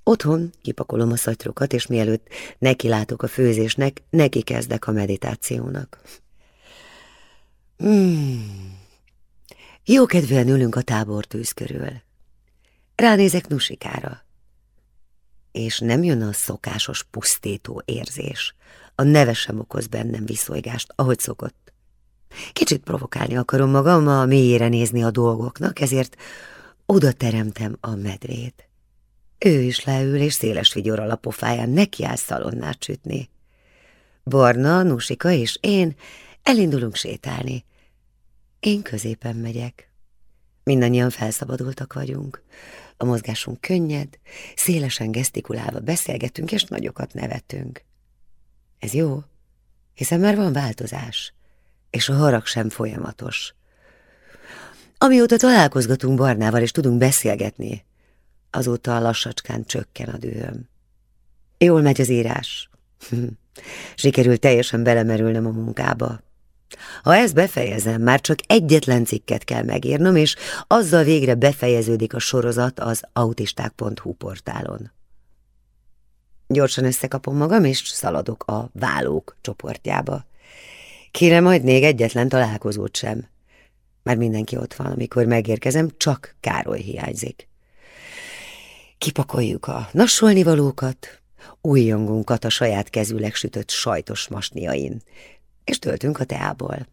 Otthon kipakolom a szatyrokat, és mielőtt neki látok a főzésnek, neki kezdek a meditációnak. Hmm. Jó kedvűen ülünk a tábortűz körül. Ránézek Nusikára. És nem jön a szokásos pusztító érzés. A neve sem okoz bennem viszonygást, ahogy szokott. Kicsit provokálni akarom magam, a mélyére nézni a dolgoknak, ezért oda teremtem a medvét. Ő is leül, és széles vigyorral a pofáján nekiáll szalonnát sütni. Barna, Nusika és én elindulunk sétálni. Én középen megyek. Mindannyian felszabadultak vagyunk. A mozgásunk könnyed, szélesen gesztikulálva beszélgetünk, és nagyokat nevetünk. Ez jó, hiszen már van változás, és a harag sem folyamatos. Amióta találkozgatunk Barnával, és tudunk beszélgetni, azóta lassacskán csökken a dühöm. Jól megy az írás. Sikerült teljesen belemerülnem a munkába. Ha ezt befejezem, már csak egyetlen cikket kell megírnom, és azzal végre befejeződik a sorozat az autisták.hu portálon. Gyorsan összekapom magam, és szaladok a válók csoportjába. Kérem majd még egyetlen találkozót sem. Már mindenki ott van, amikor megérkezem, csak Károly hiányzik. Kipakoljuk a nassolnivalókat, újjongunkat a saját kezűleg sütött sajtos masniain, és töltünk a teából.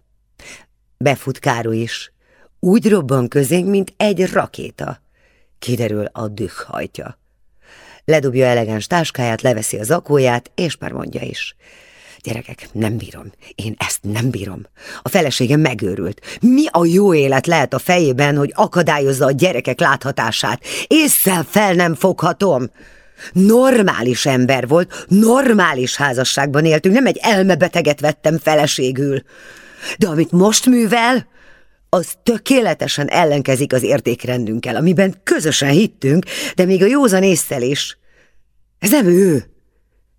Befut Károly is, úgy robban közénk, mint egy rakéta. Kiderül a düh hajtja. Ledobja elegáns táskáját, leveszi a zakóját, és már mondja is. Gyerekek, nem bírom. Én ezt nem bírom. A feleségem megőrült. Mi a jó élet lehet a fejében, hogy akadályozza a gyerekek láthatását? Észszel fel nem foghatom. Normális ember volt, normális házasságban éltünk, nem egy elmebeteget vettem feleségül. De amit most művel, az tökéletesen ellenkezik az értékrendünkkel, amiben közösen hittünk, de még a józan észszel is. Ez nem ő.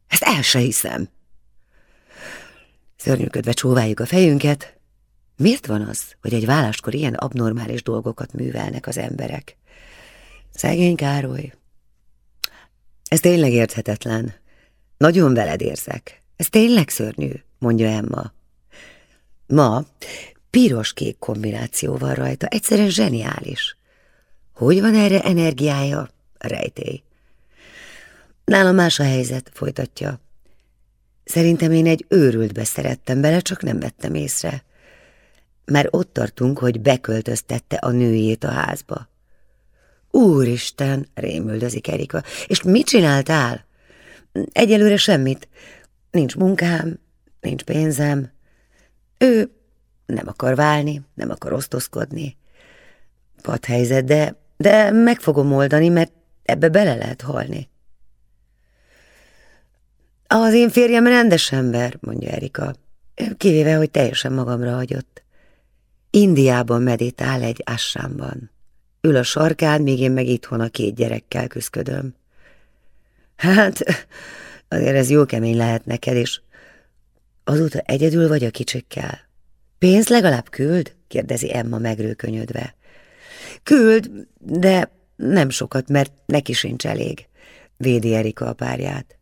Ezt el se hiszem. Szörnyűködve csóváljuk a fejünket. Miért van az, hogy egy válláskor ilyen abnormális dolgokat művelnek az emberek? Szegény Károly. Ez tényleg érthetetlen. Nagyon veled érzek. Ez tényleg szörnyű, mondja Emma. Ma piros-kék kombináció van rajta, egyszerűen zseniális. Hogy van erre energiája? Rejtély. Nálam más a helyzet, folytatja. Szerintem én egy őrültbe szerettem bele, csak nem vettem észre. Már ott tartunk, hogy beköltöztette a nőjét a házba. Úristen, rémüldözik Erika, és mit csináltál? Egyelőre semmit. Nincs munkám, nincs pénzem. Ő nem akar válni, nem akar osztozkodni. helyzet, de, de meg fogom oldani, mert ebbe bele lehet halni. Az én férjem rendes ember, mondja Erika, kivéve, hogy teljesen magamra hagyott. Indiában meditál egy assámban. Ül a sarkán, míg én meg itthon a két gyerekkel küzdködöm. Hát, azért ez jó kemény lehet neked, és azóta egyedül vagy a kicsikkel. Pénzt legalább küld? kérdezi Emma megrőkönyödve. Küld, de nem sokat, mert neki sincs elég, védi Erika a párját.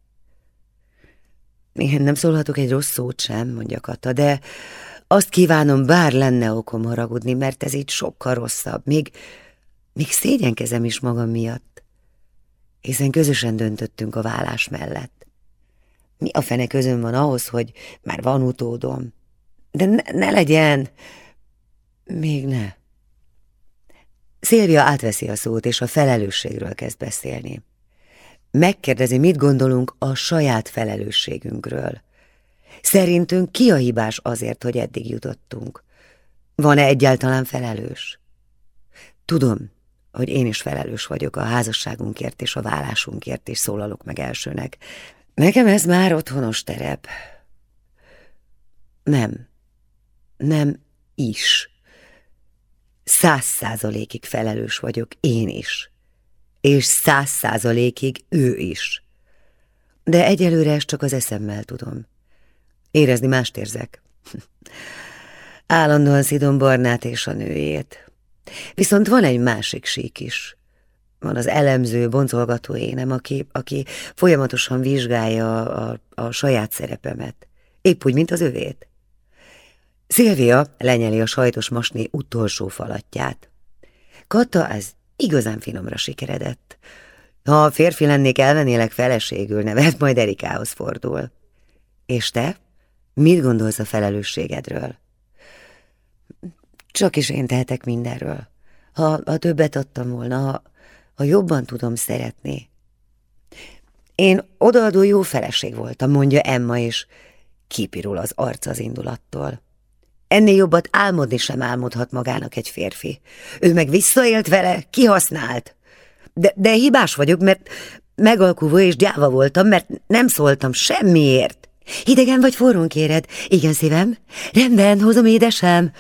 Én nem szólhatok egy rossz szót sem, mondja Kata, de azt kívánom, bár lenne okom haragudni, mert ez így sokkal rosszabb. Még, még szégyenkezem is magam miatt, hiszen közösen döntöttünk a vállás mellett. Mi a fene közön van ahhoz, hogy már van utódom? De ne, ne legyen! Még ne. Szilvia átveszi a szót, és a felelősségről kezd beszélni. Megkérdezi, mit gondolunk a saját felelősségünkről. Szerintünk ki a hibás azért, hogy eddig jutottunk? Van-e egyáltalán felelős? Tudom, hogy én is felelős vagyok a házasságunkért és a vállásunkért, és szólalok meg elsőnek. Nekem ez már otthonos terep. Nem. Nem is. Száz százalékig felelős vagyok én is. És száz százalékig ő is. De egyelőre ezt csak az eszemmel tudom. Érezni mást érzek. Állandóan szidom Barnát és a nőjét. Viszont van egy másik sík is. Van az elemző, boncolgató énem, aki, aki folyamatosan vizsgálja a, a, saját szerepemet. Épp úgy, mint az övét. Szilvia lenyeli a sajtos masné utolsó falatját. Kata, ez igazán finomra sikeredett. Ha a férfi lennék, elvenélek feleségül, nevet, majd Erikához fordul. És te? Mit gondolsz a felelősségedről? Csak is én tehetek mindenről. Ha, ha többet adtam volna, ha, ha jobban tudom szeretni. Én odaadó jó feleség voltam, mondja Emma, és kipirul az arc az indulattól. Ennél jobbat álmodni sem álmodhat magának egy férfi. Ő meg visszaélt vele, kihasznált. De, de hibás vagyok, mert megalkuvó és gyáva voltam, mert nem szóltam semmiért. Hidegen vagy forrón kéred? Igen, szívem. Rendben, hozom édesem.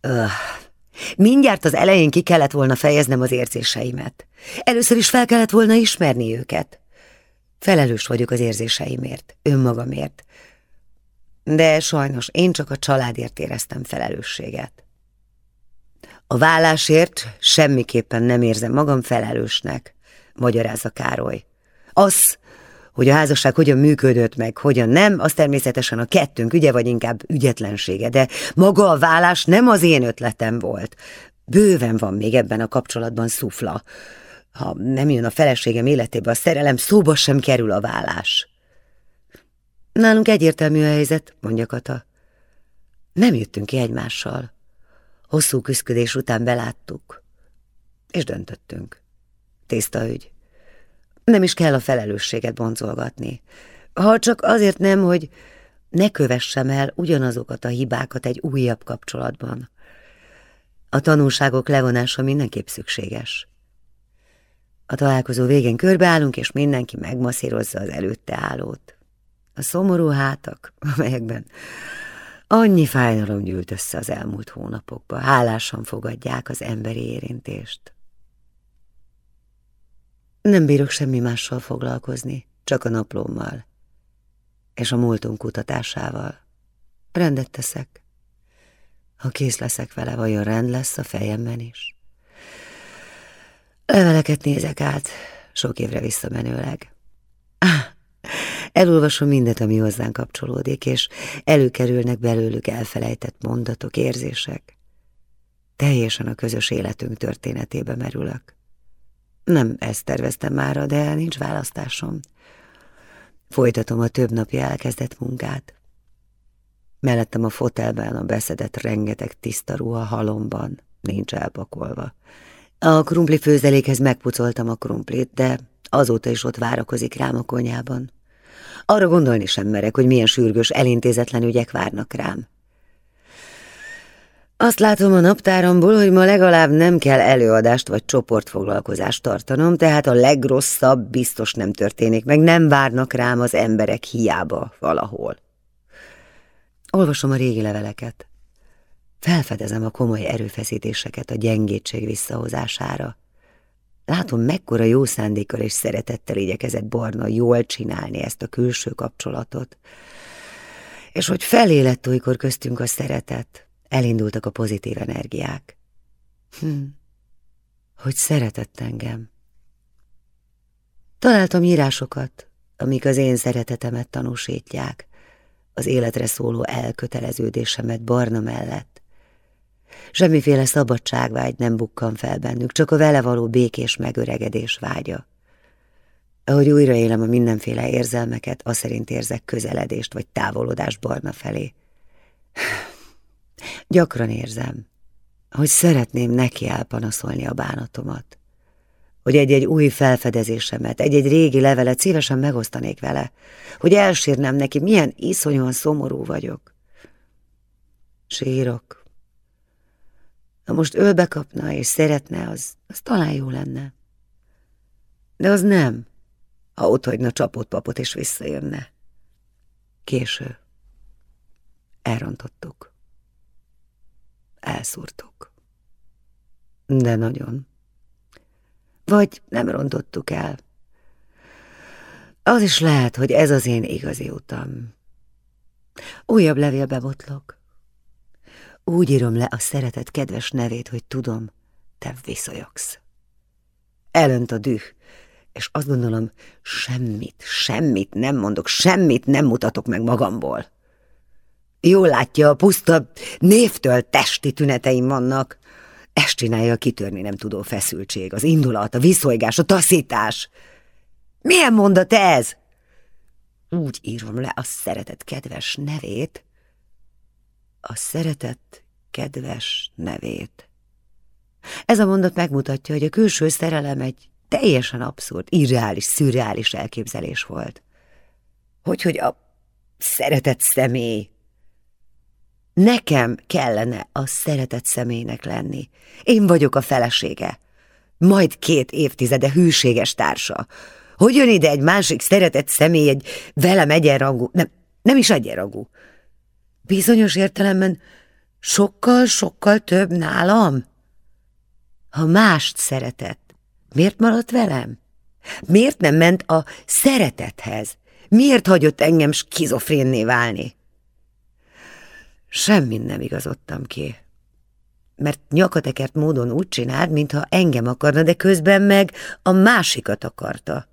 Öh. Mindjárt az elején ki kellett volna fejeznem az érzéseimet. Először is fel kellett volna ismerni őket. Felelős vagyok az érzéseimért, önmagamért. De sajnos én csak a családért éreztem felelősséget. A vállásért semmiképpen nem érzem magam felelősnek, magyarázza Károly. Az, hogy a házasság hogyan működött meg, hogyan nem, az természetesen a kettőnk ügye, vagy inkább ügyetlensége, de maga a vállás nem az én ötletem volt. Bőven van még ebben a kapcsolatban szufla. Ha nem jön a feleségem életébe a szerelem, szóba sem kerül a vállás. Nálunk egyértelmű a helyzet, mondja Kata. Nem jöttünk ki egymással. Hosszú küszködés után beláttuk, és döntöttünk. Tészta ügy. Nem is kell a felelősséget boncolgatni. Ha csak azért nem, hogy ne kövessem el ugyanazokat a hibákat egy újabb kapcsolatban. A tanulságok levonása mindenképp szükséges. A találkozó végén körbeállunk, és mindenki megmasszírozza az előtte állót. A szomorú hátak, amelyekben annyi fájdalom gyűlt össze az elmúlt hónapokban, hálásan fogadják az emberi érintést. Nem bírok semmi mással foglalkozni, csak a naplómmal és a múltunk kutatásával. Rendet teszek. Ha kész leszek vele, vajon rend lesz a fejemben is? Leveleket nézek át, sok évre visszamenőleg. Elolvasom mindet, ami hozzánk kapcsolódik, és előkerülnek belőlük elfelejtett mondatok, érzések. Teljesen a közös életünk történetébe merülök. Nem ezt terveztem mára, de nincs választásom. Folytatom a több napja elkezdett munkát. Mellettem a fotelben a beszedett rengeteg tiszta ruha halomban, nincs elpakolva. A krumpli főzelékhez megpucoltam a krumplit, de azóta is ott várakozik rám a konyában. Arra gondolni sem merek, hogy milyen sürgős, elintézetlen ügyek várnak rám. Azt látom a naptáramból, hogy ma legalább nem kell előadást vagy csoportfoglalkozást tartanom, tehát a legrosszabb biztos nem történik, meg nem várnak rám az emberek hiába valahol. Olvasom a régi leveleket. Felfedezem a komoly erőfeszítéseket a gyengétség visszahozására. Látom, mekkora jó szándékkal és szeretettel igyekezett Barna jól csinálni ezt a külső kapcsolatot, és hogy felélett olykor köztünk a szeretet, elindultak a pozitív energiák. Hm. hogy szeretett engem. Találtam írásokat, amik az én szeretetemet tanúsítják, az életre szóló elköteleződésemet barna mellett. Semmiféle szabadságvágy nem bukkan fel bennük, csak a vele való békés megöregedés vágya. Ahogy újraélem a mindenféle érzelmeket, azt szerint érzek közeledést vagy távolodást barna felé. Gyakran érzem, hogy szeretném neki elpanaszolni a bánatomat, hogy egy-egy új felfedezésemet, egy-egy régi levelet szívesen megosztanék vele, hogy elsírnem neki, milyen iszonyúan szomorú vagyok. Sírok. Ha most ölbe kapna és szeretne, az, az talán jó lenne. De az nem, ha ott hagyna csapott papot és visszajönne. Késő. Elrontottuk. Elszúrtuk. De nagyon. Vagy nem rontottuk el. Az is lehet, hogy ez az én igazi utam. Újabb levélbe botlok. Úgy írom le a szeretet kedves nevét, hogy tudom, te viszonyogsz. Elönt a düh, és azt gondolom, semmit, semmit nem mondok, semmit nem mutatok meg magamból. Jól látja, a puszta névtől testi tüneteim vannak. Ezt csinálja a kitörni nem tudó feszültség, az indulat, a viszolygás, a taszítás. Milyen mondat ez? Úgy írom le a szeretet kedves nevét, a szeretet kedves nevét. Ez a mondat megmutatja, hogy a külső szerelem egy teljesen abszurd, irreális, szürreális elképzelés volt. Hogy, hogy a szeretett személy. Nekem kellene a szeretett személynek lenni. Én vagyok a felesége. Majd két évtizede hűséges társa. Hogy jön ide egy másik szeretett személy, egy velem egyenrangú, nem, nem is egyenrangú. Bizonyos értelemben sokkal-sokkal több nálam. Ha mást szeretett, Miért maradt velem? Miért nem ment a szeretethez? Miért hagyott engem skizofrénné válni? Semmin nem igazodtam ki. Mert nyakatekert módon úgy csinált, mintha engem akarna, de közben meg a másikat akarta.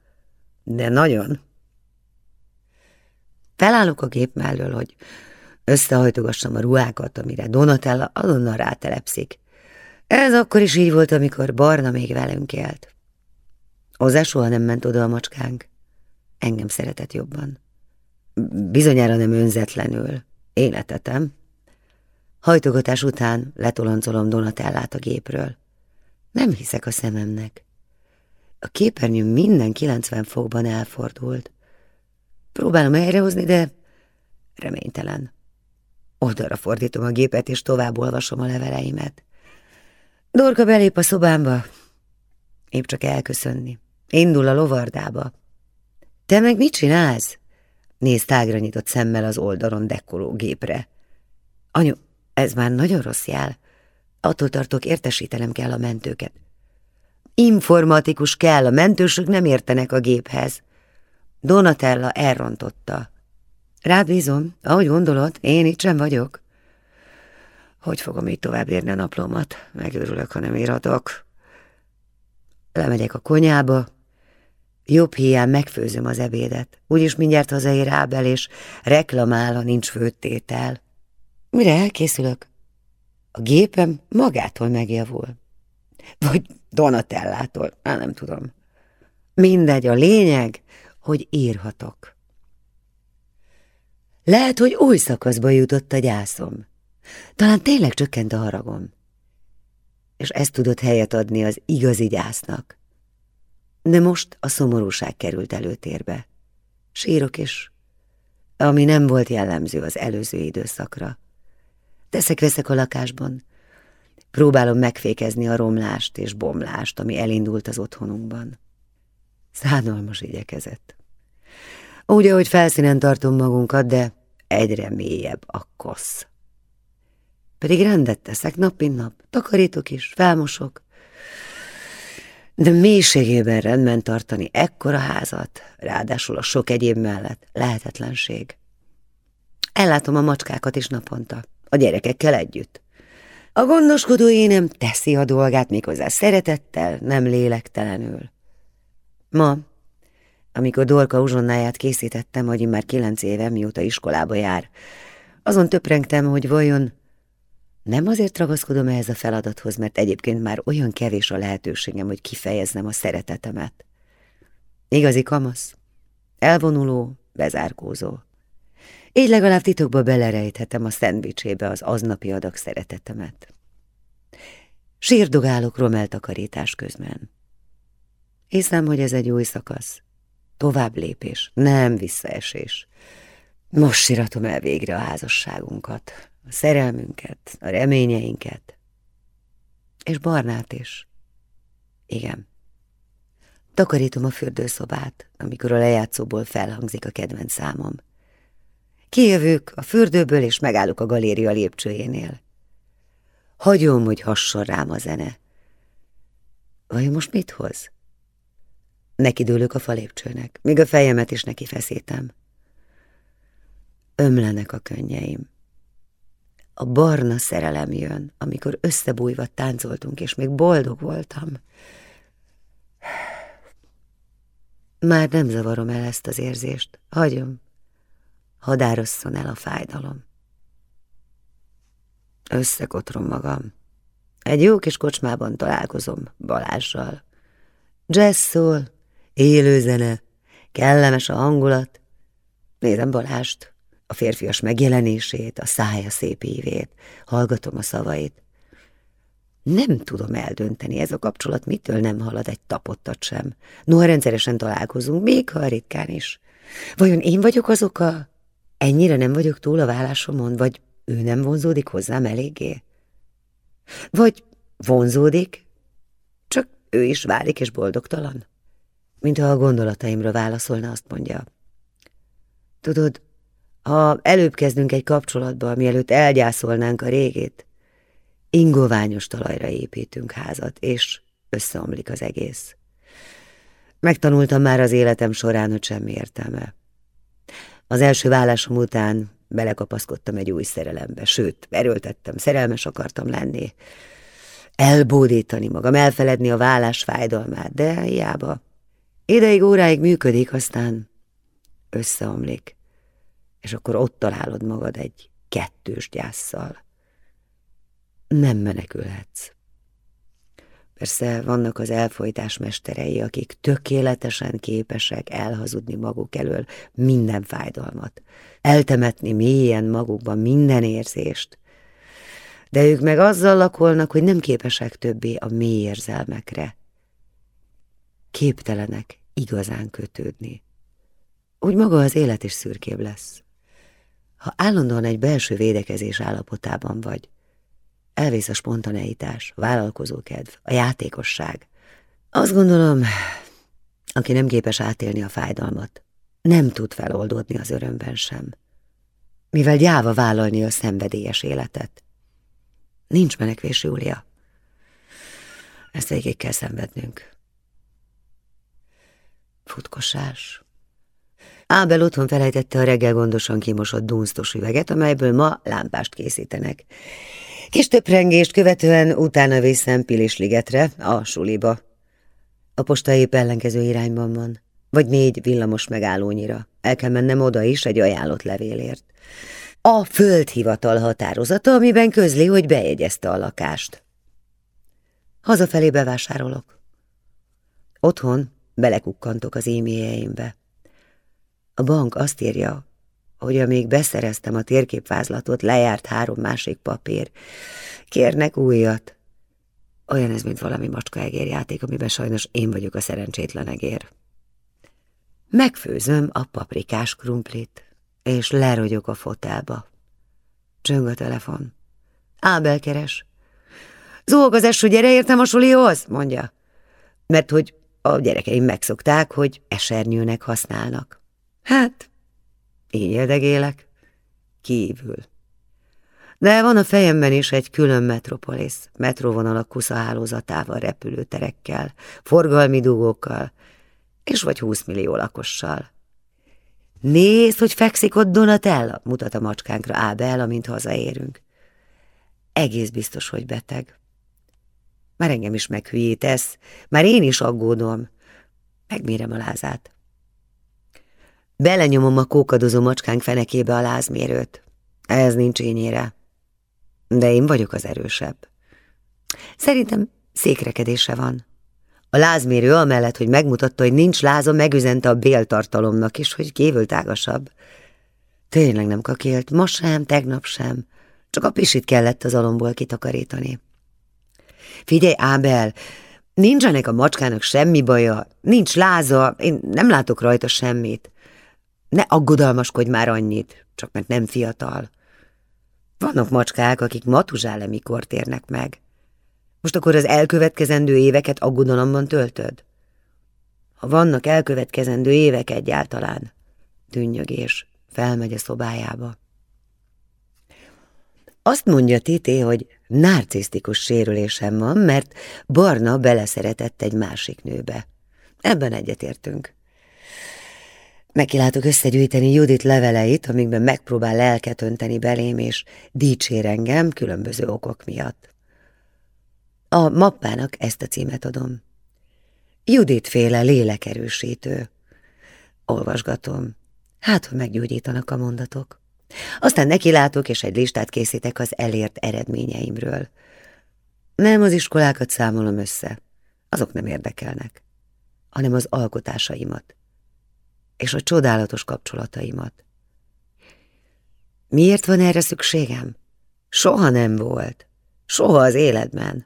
De nagyon. Felállok a gép mellől, hogy összehajtogassam a ruhákat, amire Donatella azonnal rátelepszik. Ez akkor is így volt, amikor Barna még velünk élt. Hozzá soha nem ment oda a macskánk. Engem szeretett jobban. Bizonyára nem önzetlenül. Életetem. Hajtogatás után letoloncolom Donatellát a gépről. Nem hiszek a szememnek. A képernyő minden 90 fokban elfordult. Próbálom helyrehozni, de reménytelen. Oldalra fordítom a gépet, és tovább olvasom a leveleimet. Dorka belép a szobámba, épp csak elköszönni. Indul a lovardába. Te meg mit csinálsz? Néz tágra nyitott szemmel az oldalon dekkoló gépre. Anyu, ez már nagyon rossz jel. Attól tartok, értesítenem kell a mentőket. Informatikus kell, a mentősök nem értenek a géphez. Donatella elrontotta. Rád bízom, ahogy gondolod, én itt sem vagyok. Hogy fogom így tovább érni a naplómat? Megőrülök, ha nem írhatok. Lemegyek a konyába, jobb hiány megfőzöm az ebédet. Úgyis mindjárt hazaér Ábel, és reklamál, ha nincs főttétel. Mire elkészülök? A gépem magától megjavul. Vagy Donatellától, már nem tudom. Mindegy, a lényeg, hogy írhatok. Lehet, hogy új szakaszba jutott a gyászom. Talán tényleg csökkent a haragom. És ezt tudott helyet adni az igazi gyásznak. De most a szomorúság került előtérbe. Sírok is, ami nem volt jellemző az előző időszakra. Teszek-veszek a lakásban. Próbálom megfékezni a romlást és bomlást, ami elindult az otthonunkban. Szánalmas igyekezett. Úgy, ahogy felszínen tartom magunkat, de egyre mélyebb a kosz. Pedig rendet teszek nap, mint nap, takarítok is, felmosok, de mélységében rendben tartani ekkora házat, ráadásul a sok egyéb mellett, lehetetlenség. Ellátom a macskákat is naponta, a gyerekekkel együtt. A gondoskodó énem teszi a dolgát méghozzá szeretettel, nem lélektelenül. Ma, amikor Dorka uzsonnáját készítettem, hogy már kilenc éve, mióta iskolába jár, azon töprengtem, hogy vajon nem azért ragaszkodom ehhez a feladathoz, mert egyébként már olyan kevés a lehetőségem, hogy kifejeznem a szeretetemet. Igazi kamasz, elvonuló, bezárkózó. Így legalább titokba belerejthetem a szendvicsébe az aznapi adag szeretetemet. Sírdogálok Romel takarítás közben. Hiszem, hogy ez egy új szakasz. Tovább lépés, nem visszaesés. Most siratom el végre a házasságunkat, a szerelmünket, a reményeinket. És Barnát is. Igen. Takarítom a fürdőszobát, amikor a lejátszóból felhangzik a kedvenc számom. Kijövök a fürdőből, és megállok a galéria lépcsőjénél. Hagyom, hogy hasson rám a zene. Vajon most mit hoz? Neki dőlök a falépcsőnek, míg a fejemet is neki feszítem. Ömlenek a könnyeim. A barna szerelem jön, amikor összebújva táncoltunk, és még boldog voltam. Már nem zavarom el ezt az érzést. Hagyom. Hadárosszon el a fájdalom. Összekotrom magam. Egy jó kis kocsmában találkozom Balázsral. Jazz szól, élő zene, kellemes a hangulat. Nézem Balást, a férfias megjelenését, a szája szép ívét, hallgatom a szavait. Nem tudom eldönteni, ez a kapcsolat mitől nem halad egy tapottat sem. Noha rendszeresen találkozunk, még ha ritkán is. Vajon én vagyok az oka? Ennyire nem vagyok túl a vállásomon, vagy ő nem vonzódik hozzám eléggé? Vagy vonzódik, csak ő is válik és boldogtalan? Mintha a gondolataimra válaszolna, azt mondja. Tudod, ha előbb kezdünk egy kapcsolatba, mielőtt elgyászolnánk a régét, ingoványos talajra építünk házat, és összeomlik az egész. Megtanultam már az életem során, hogy semmi értelme. Az első vállásom után belekapaszkodtam egy új szerelembe, sőt, erőltettem, szerelmes akartam lenni, elbódítani magam, elfeledni a vállás fájdalmát, de hiába. Ideig, óráig működik, aztán összeomlik, és akkor ott találod magad egy kettős gyászsal. Nem menekülhetsz. Persze vannak az elfolytás mesterei, akik tökéletesen képesek elhazudni maguk elől minden fájdalmat, eltemetni mélyen magukban minden érzést, de ők meg azzal lakolnak, hogy nem képesek többé a mély érzelmekre. Képtelenek igazán kötődni. Úgy maga az élet is szürkébb lesz. Ha állandóan egy belső védekezés állapotában vagy, elvész a spontaneitás, vállalkozókedv, a játékosság. Azt gondolom, aki nem képes átélni a fájdalmat, nem tud feloldódni az örömben sem. Mivel gyáva vállalni a szenvedélyes életet. Nincs menekvés, Júlia. Ezt végig kell szenvednünk. Futkosás. Ábel otthon felejtette a reggel gondosan kimosott dunsztos üveget, amelyből ma lámpást készítenek. Kis töprengést követően utána viszem Pilisligetre, a suliba. A posta épp ellenkező irányban van, vagy négy villamos megállónyira. El kell mennem oda is egy ajánlott levélért. A földhivatal határozata, amiben közli, hogy bejegyezte a lakást. Hazafelé bevásárolok. Otthon belekukkantok az e-mailjeimbe. A bank azt írja, hogy amíg beszereztem a térképvázlatot, lejárt három másik papír. Kérnek újat. Olyan ez, mint valami macskaegérjáték, amiben sajnos én vagyok a szerencsétlen egér. Megfőzöm a paprikás krumplit, és lerogyok a fotelba. Csöng a telefon. Ábel keres. Zóg az eső, gyere értem a sulihoz, mondja. Mert hogy a gyerekeim megszokták, hogy esernyőnek használnak. Hát, így éldegélek, kívül. De van a fejemben is egy külön metropolis, metróvonalak kuszahálózatával, repülőterekkel, forgalmi dugókkal, és vagy 20 millió lakossal. Nézd, hogy fekszik ott Donatella, mutat a macskánkra Ábel, amint hazaérünk. egész biztos, hogy beteg. Már engem is meghülyítesz, már én is aggódom. Megmérem a lázát. Belenyomom a kókadozó macskánk fenekébe a lázmérőt. Ez nincs ényére. De én vagyok az erősebb. Szerintem székrekedése van. A lázmérő amellett, hogy megmutatta, hogy nincs láza, megüzente a béltartalomnak is, hogy kívül tágasabb. Tényleg nem kakélt, ma sem, tegnap sem. Csak a pisit kellett az alomból kitakarítani. Figyelj, Ábel, nincsenek a macskának semmi baja, nincs láza, én nem látok rajta semmit. Ne aggodalmaskodj már annyit, csak mert nem fiatal. Vannak macskák, akik matuzsále mikor térnek meg. Most akkor az elkövetkezendő éveket aggodalomban töltöd? Ha vannak elkövetkezendő évek egyáltalán, tűnnyögés, felmegy a szobájába. Azt mondja Tité, hogy narcisztikus sérülésem van, mert Barna beleszeretett egy másik nőbe. Ebben egyetértünk. Megkilátok összegyűjteni Judit leveleit, amikben megpróbál lelket önteni belém, és dicsér engem különböző okok miatt. A mappának ezt a címet adom. Judit féle lélekerősítő. Olvasgatom. Hát, ha meggyógyítanak a mondatok. Aztán nekilátok, és egy listát készítek az elért eredményeimről. Nem az iskolákat számolom össze, azok nem érdekelnek, hanem az alkotásaimat és a csodálatos kapcsolataimat. Miért van erre szükségem? Soha nem volt. Soha az életben.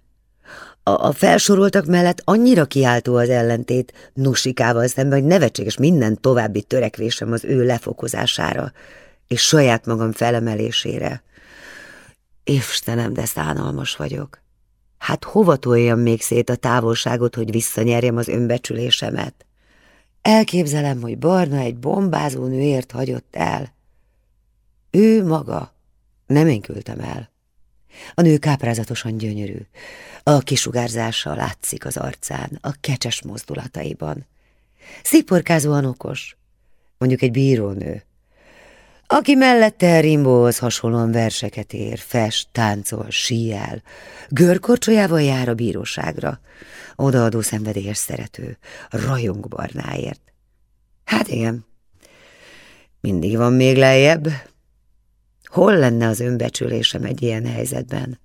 A, a felsoroltak mellett annyira kiáltó az ellentét Nusikával szemben, hogy nevetséges minden további törekvésem az ő lefokozására és saját magam felemelésére. Istenem, de szánalmas vagyok. Hát hova toljam még szét a távolságot, hogy visszanyerjem az önbecsülésemet? Elképzelem, hogy Barna egy bombázó nőért hagyott el. Ő maga, nem én küldtem el. A nő káprázatosan gyönyörű. A kisugárzása látszik az arcán, a kecses mozdulataiban. Sziporkázóan okos, mondjuk egy bírónő, aki mellette Rimbóhoz hasonlóan verseket ér, fest, táncol, síjel, görkorcsolyával jár a bíróságra, odaadó szenvedélyes szerető, rajong barnáért. Hát igen, mindig van még lejjebb. Hol lenne az önbecsülésem egy ilyen helyzetben?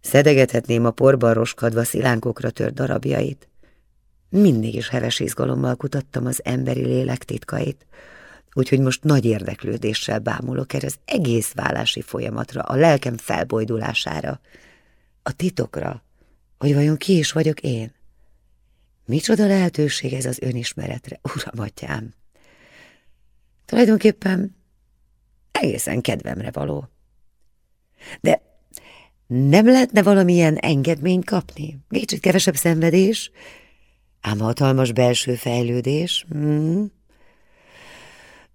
Szedegethetném a porban roskadva szilánkokra tört darabjait. Mindig is heves izgalommal kutattam az emberi lélek titkait, úgyhogy most nagy érdeklődéssel bámulok erre az egész vállási folyamatra, a lelkem felbojdulására, a titokra, hogy vajon ki is vagyok én. Micsoda lehetőség ez az önismeretre, uram atyám. Tulajdonképpen egészen kedvemre való. De nem lehetne valamilyen engedményt kapni? Kicsit kevesebb szenvedés, ám hatalmas belső fejlődés. Hmm.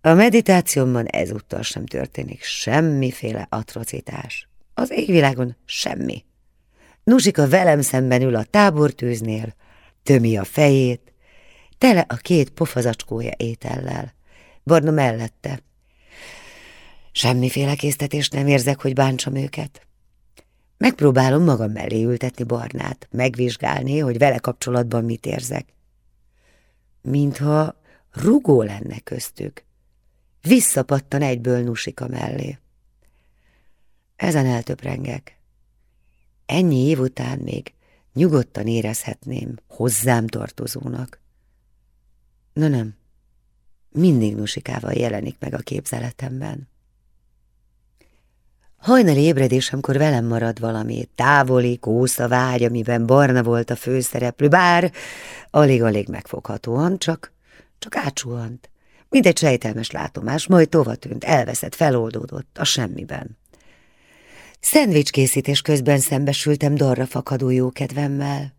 A meditációmban ezúttal sem történik semmiféle atrocitás. Az égvilágon semmi. Nuzsika velem szemben ül a tábortűznél, tömi a fejét, tele a két pofazacskója étellel. Barna mellette. Semmiféle késztetést nem érzek, hogy bántsam őket. Megpróbálom magam mellé ültetni Barnát, megvizsgálni, hogy vele kapcsolatban mit érzek. Mintha rugó lenne köztük Visszapattan egyből Nusika mellé. Ezen eltöprengek. Ennyi év után még nyugodtan érezhetném hozzám tartozónak. No nem, mindig Nusikával jelenik meg a képzeletemben. Hajnali ébredésemkor velem marad valami távoli, kósza vágy, amiben barna volt a főszereplő, bár alig-alig megfoghatóan, csak, csak átsúhant. Mint egy sejtelmes látomás, majd tovatűnt, elveszett, feloldódott a semmiben. Szendvics készítés közben szembesültem darra fakadó jókedvemmel.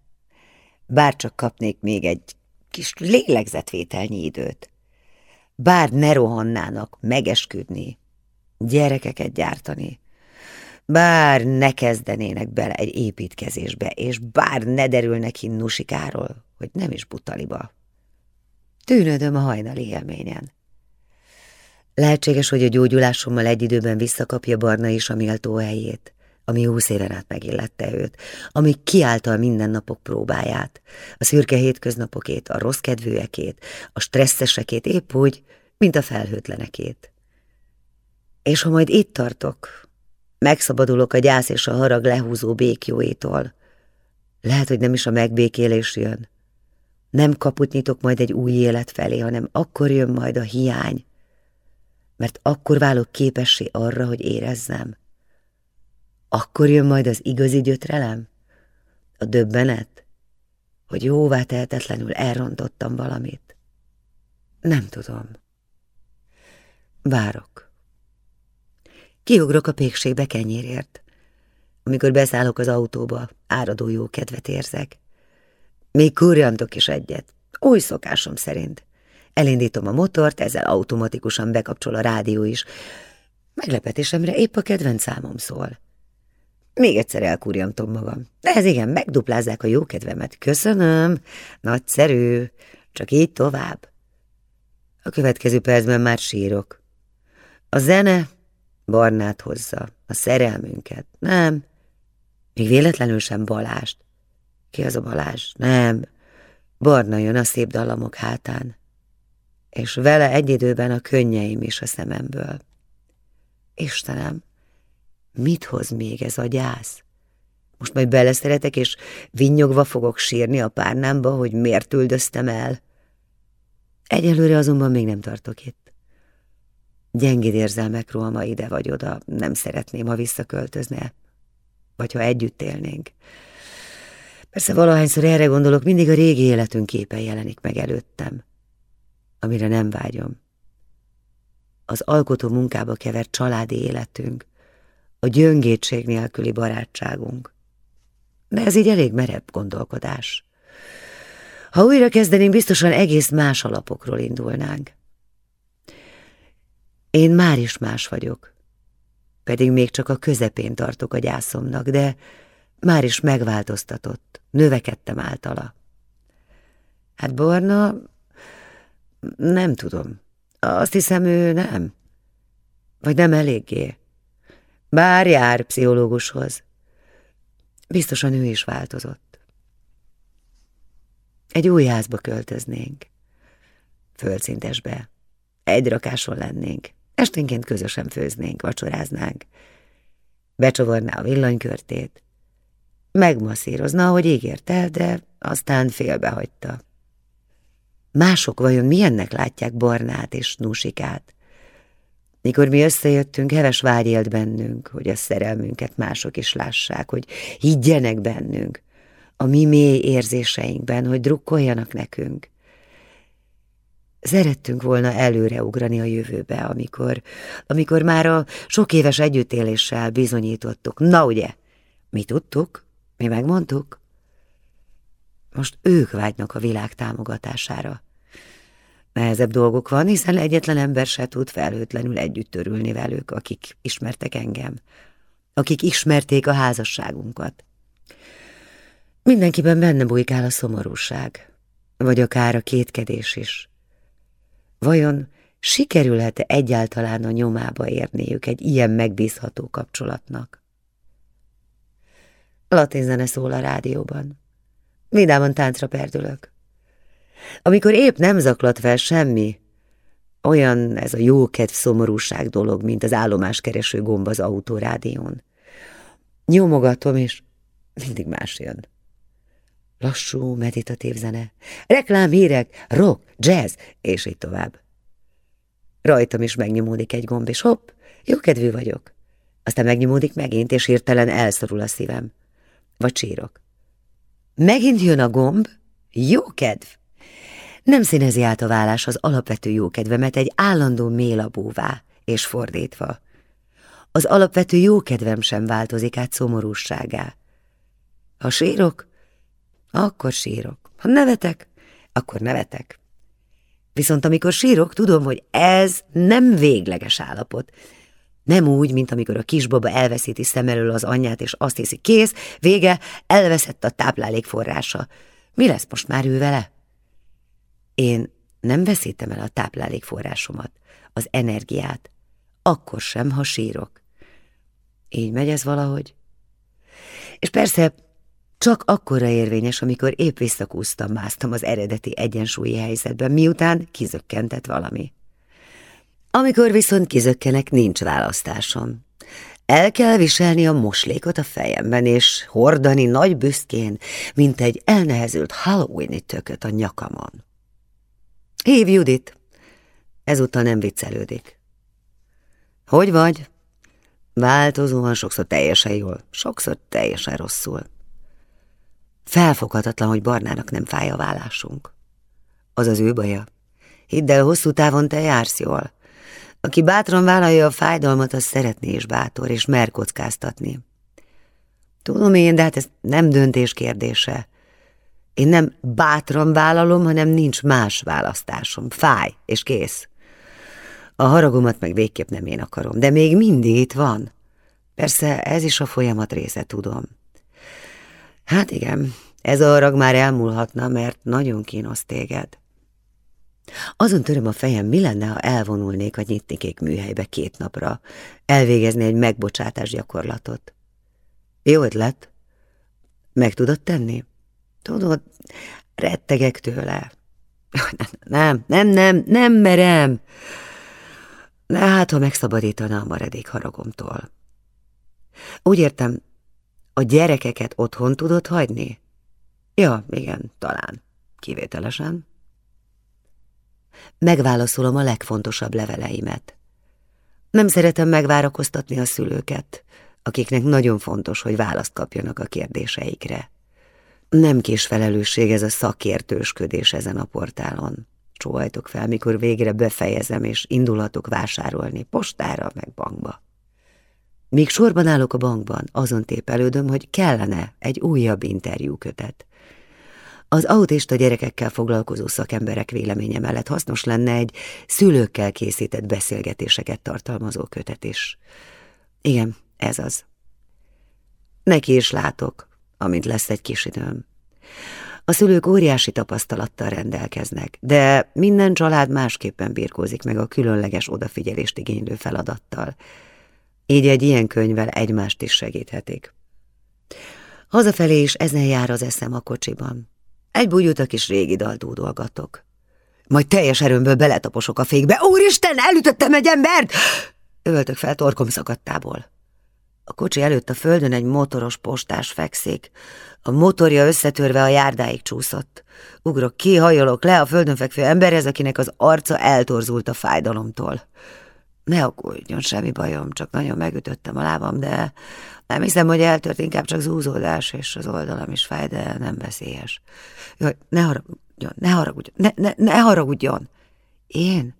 Bárcsak kapnék még egy kis lélegzetvételnyi időt. Bár ne rohannának megesküdni, gyerekeket gyártani, bár ne kezdenének bele egy építkezésbe, és bár ne derülnek ki Nusikáról, hogy nem is butaliba. Tűnödöm a hajnali élményen. Lehetséges, hogy a gyógyulásommal egy időben visszakapja Barna is a méltó helyét, ami húsz éven át megillette őt, ami kiállta a mindennapok próbáját, a szürke hétköznapokét, a rossz kedvűekét, a stresszesekét épp úgy, mint a felhőtlenekét. És ha majd itt tartok, megszabadulok a gyász és a harag lehúzó békjóétól, lehet, hogy nem is a megbékélés jön. Nem kaput nyitok majd egy új élet felé, hanem akkor jön majd a hiány, mert akkor válok képessé arra, hogy érezzem. Akkor jön majd az igazi gyötrelem, a döbbenet, hogy jóvá tehetetlenül elrontottam valamit. Nem tudom. Várok. Kiugrok a pékségbe kenyérért. Amikor beszállok az autóba, áradó jó kedvet érzek. Még kurjantok is egyet, új szokásom szerint. Elindítom a motort, ezzel automatikusan bekapcsol a rádió is. Meglepetésemre épp a kedvenc számom szól. Még egyszer elkúrjantom magam. Ez igen, megduplázzák a jókedvemet. Köszönöm, nagyszerű, csak így tovább. A következő percben már sírok. A zene Barnát hozza, a szerelmünket. Nem, még véletlenül sem Balást. Ki az a Balázs? Nem, Barna jön a szép dallamok hátán, és vele egy időben a könnyeim is a szememből. Istenem, mit hoz még ez a gyász? Most majd beleszeretek, és vinnyogva fogok sírni a párnámba, hogy miért üldöztem el. Egyelőre azonban még nem tartok itt. Gyengéd érzelmek rohama ide vagy oda, nem szeretném, ha visszaköltözne, vagy ha együtt élnénk. Persze valahányszor erre gondolok, mindig a régi életünk képe jelenik meg előttem, amire nem vágyom. Az alkotó munkába kevert családi életünk, a gyöngétség nélküli barátságunk. De ez így elég merebb gondolkodás. Ha újra kezdenénk, biztosan egész más alapokról indulnánk. Én már is más vagyok, pedig még csak a közepén tartok a gyászomnak, de már is megváltoztatott, növekedtem általa. Hát Borna, nem tudom. Azt hiszem, ő nem. Vagy nem eléggé. Bár jár pszichológushoz. Biztosan ő is változott. Egy új házba költöznénk. Földszintesbe. Egy rakáson lennénk. Esténként közösen főznénk, vacsoráznánk. Becsavarná a villanykörtét. Megmasszírozna, ahogy ígérte, de aztán félbehagyta. Mások vajon milyennek látják Barnát és Nusikát? Mikor mi összejöttünk, heves vágy élt bennünk, hogy a szerelmünket mások is lássák, hogy higgyenek bennünk, a mi mély érzéseinkben, hogy drukkoljanak nekünk. Szerettünk volna előreugrani a jövőbe, amikor, amikor már a sok éves együttéléssel bizonyítottuk. Na ugye, mi tudtuk, mi megmondtuk. Most ők vágynak a világ támogatására. Nehezebb dolgok van, hiszen egyetlen ember se tud felhőtlenül együtt törülni velük, akik ismertek engem, akik ismerték a házasságunkat. Mindenkiben benne bujkál a szomorúság, vagy akár a kétkedés is. Vajon sikerülhet-e egyáltalán a nyomába érniük egy ilyen megbízható kapcsolatnak? Latin zene szól a rádióban. Vidáman táncra perdülök. Amikor épp nem zaklat fel semmi, olyan ez a jókedv szomorúság dolog, mint az állomáskereső gomb az autórádión. Nyomogatom, és mindig más jön. Lassú, meditatív zene, reklámhírek, rock, jazz, és így tovább. Rajtam is megnyomódik egy gomb, és hopp, jókedvű vagyok. Aztán megnyomódik megint, és hirtelen elszorul a szívem. Vagy sírok. Megint jön a gomb, jókedv. Nem színezi át a vállás az alapvető jókedvemet egy állandó mélabúvá, és fordítva. Az alapvető jókedvem sem változik át szomorúságá. Ha sírok, akkor sírok. Ha nevetek, akkor nevetek. Viszont amikor sírok, tudom, hogy ez nem végleges állapot. Nem úgy, mint amikor a kisbaba elveszíti szem elől az anyját, és azt hiszi, kész, vége, elveszett a táplálék forrása. Mi lesz most már ő vele? Én nem veszítem el a táplálék forrásomat, az energiát, akkor sem, ha sírok. Így megy ez valahogy, És persze csak akkora érvényes, amikor épp visszakúztam, másztam az eredeti egyensúlyi helyzetben, miután kizökkentett valami. Amikor viszont kizökkenek, nincs választásom. El kell viselni a moslékot a fejemben, és hordani nagy büszkén, mint egy elnehezült Halloweeni tököt a nyakamon. Hív Judit! Ezúttal nem viccelődik. Hogy vagy? Változóan, sokszor teljesen jól, sokszor teljesen rosszul. Felfoghatatlan, hogy Barnának nem fáj a vállásunk. Az az ő baja. Hidd el, hosszú távon te jársz jól. Aki bátran vállalja a fájdalmat, az szeretné is bátor, és mer kockáztatni. Tudom én, de hát ez nem döntés kérdése. Én nem bátran vállalom, hanem nincs más választásom. Fáj, és kész. A haragomat meg végképp nem én akarom, de még mindig itt van. Persze ez is a folyamat része, tudom. Hát igen, ez a harag már elmúlhatna, mert nagyon kínos téged. Azon töröm a fejem, mi lenne, ha elvonulnék a nyitnikék műhelybe két napra, elvégezni egy megbocsátás gyakorlatot. Jó ötlet? Meg tudod tenni? Tudod, rettegek tőle. Nem, nem, nem, nem merem. De hát, ha megszabadítana a maradék haragomtól. Úgy értem, a gyerekeket otthon tudod hagyni? Ja, igen, talán. Kivételesen. Megválaszolom a legfontosabb leveleimet. Nem szeretem megvárakoztatni a szülőket, akiknek nagyon fontos, hogy választ kapjanak a kérdéseikre. Nem kis felelősség ez a szakértősködés ezen a portálon. Csóhajtok fel, mikor végre befejezem, és indulatok vásárolni postára meg bankba. Míg sorban állok a bankban, azon tépelődöm, hogy kellene egy újabb interjúkötet. Az autista gyerekekkel foglalkozó szakemberek véleménye mellett hasznos lenne egy szülőkkel készített beszélgetéseket tartalmazó kötet is. Igen, ez az. Neki is látok, amint lesz egy kis időm. A szülők óriási tapasztalattal rendelkeznek, de minden család másképpen birkózik meg a különleges odafigyelést igénylő feladattal. Így egy ilyen könyvvel egymást is segíthetik. Hazafelé is ezen jár az eszem a kocsiban. Egy bújút a kis régi dal dúdolgatok. Majd teljes erőmből beletaposok a fékbe. Úristen, elütöttem egy embert! Öltök fel torkom szakadtából. A kocsi előtt a földön egy motoros postás fekszik. A motorja összetörve a járdáig csúszott. Ugrok ki, hajolok le a földön fekvő emberhez, akinek az arca eltorzult a fájdalomtól. Ne aggódjon, semmi bajom, csak nagyon megütöttem a lábam, de nem hiszem, hogy eltört, inkább csak zúzódás, és az oldalam is fáj, de nem veszélyes. Jaj, ne haragudjon, ne haragudjon, ne, ne, ne haragudjon. Én?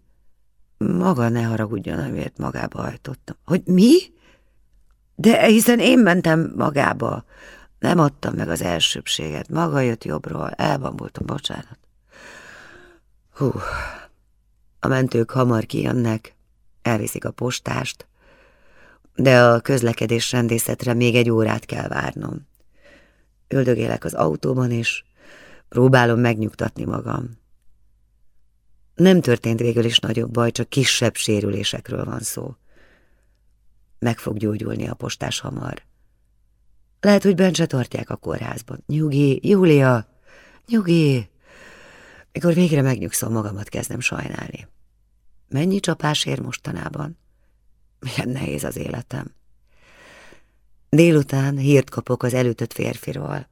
Maga ne haragudjon, amiért magába hajtottam. Hogy mi? De hiszen én mentem magába. Nem adtam meg az elsőbséget. Maga jött jobbról. Elbambultam, bocsánat. Hú, a mentők hamar kijönnek, elviszik a postást, de a közlekedés rendészetre még egy órát kell várnom. Öldögélek az autóban, és próbálom megnyugtatni magam. Nem történt végül is nagyobb baj, csak kisebb sérülésekről van szó. Meg fog gyógyulni a postás hamar. Lehet, hogy bent se tartják a kórházban. Nyugi, Júlia, nyugi. Mikor végre megnyugszom, magamat kezdem sajnálni. Mennyi csapás ér mostanában? Milyen nehéz az életem. Délután hírt kapok az elütött férfiról.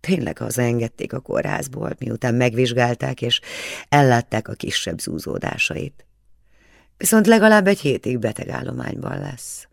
Tényleg engedték a kórházból, miután megvizsgálták és ellátták a kisebb zúzódásait. Viszont legalább egy hétig betegállományban lesz.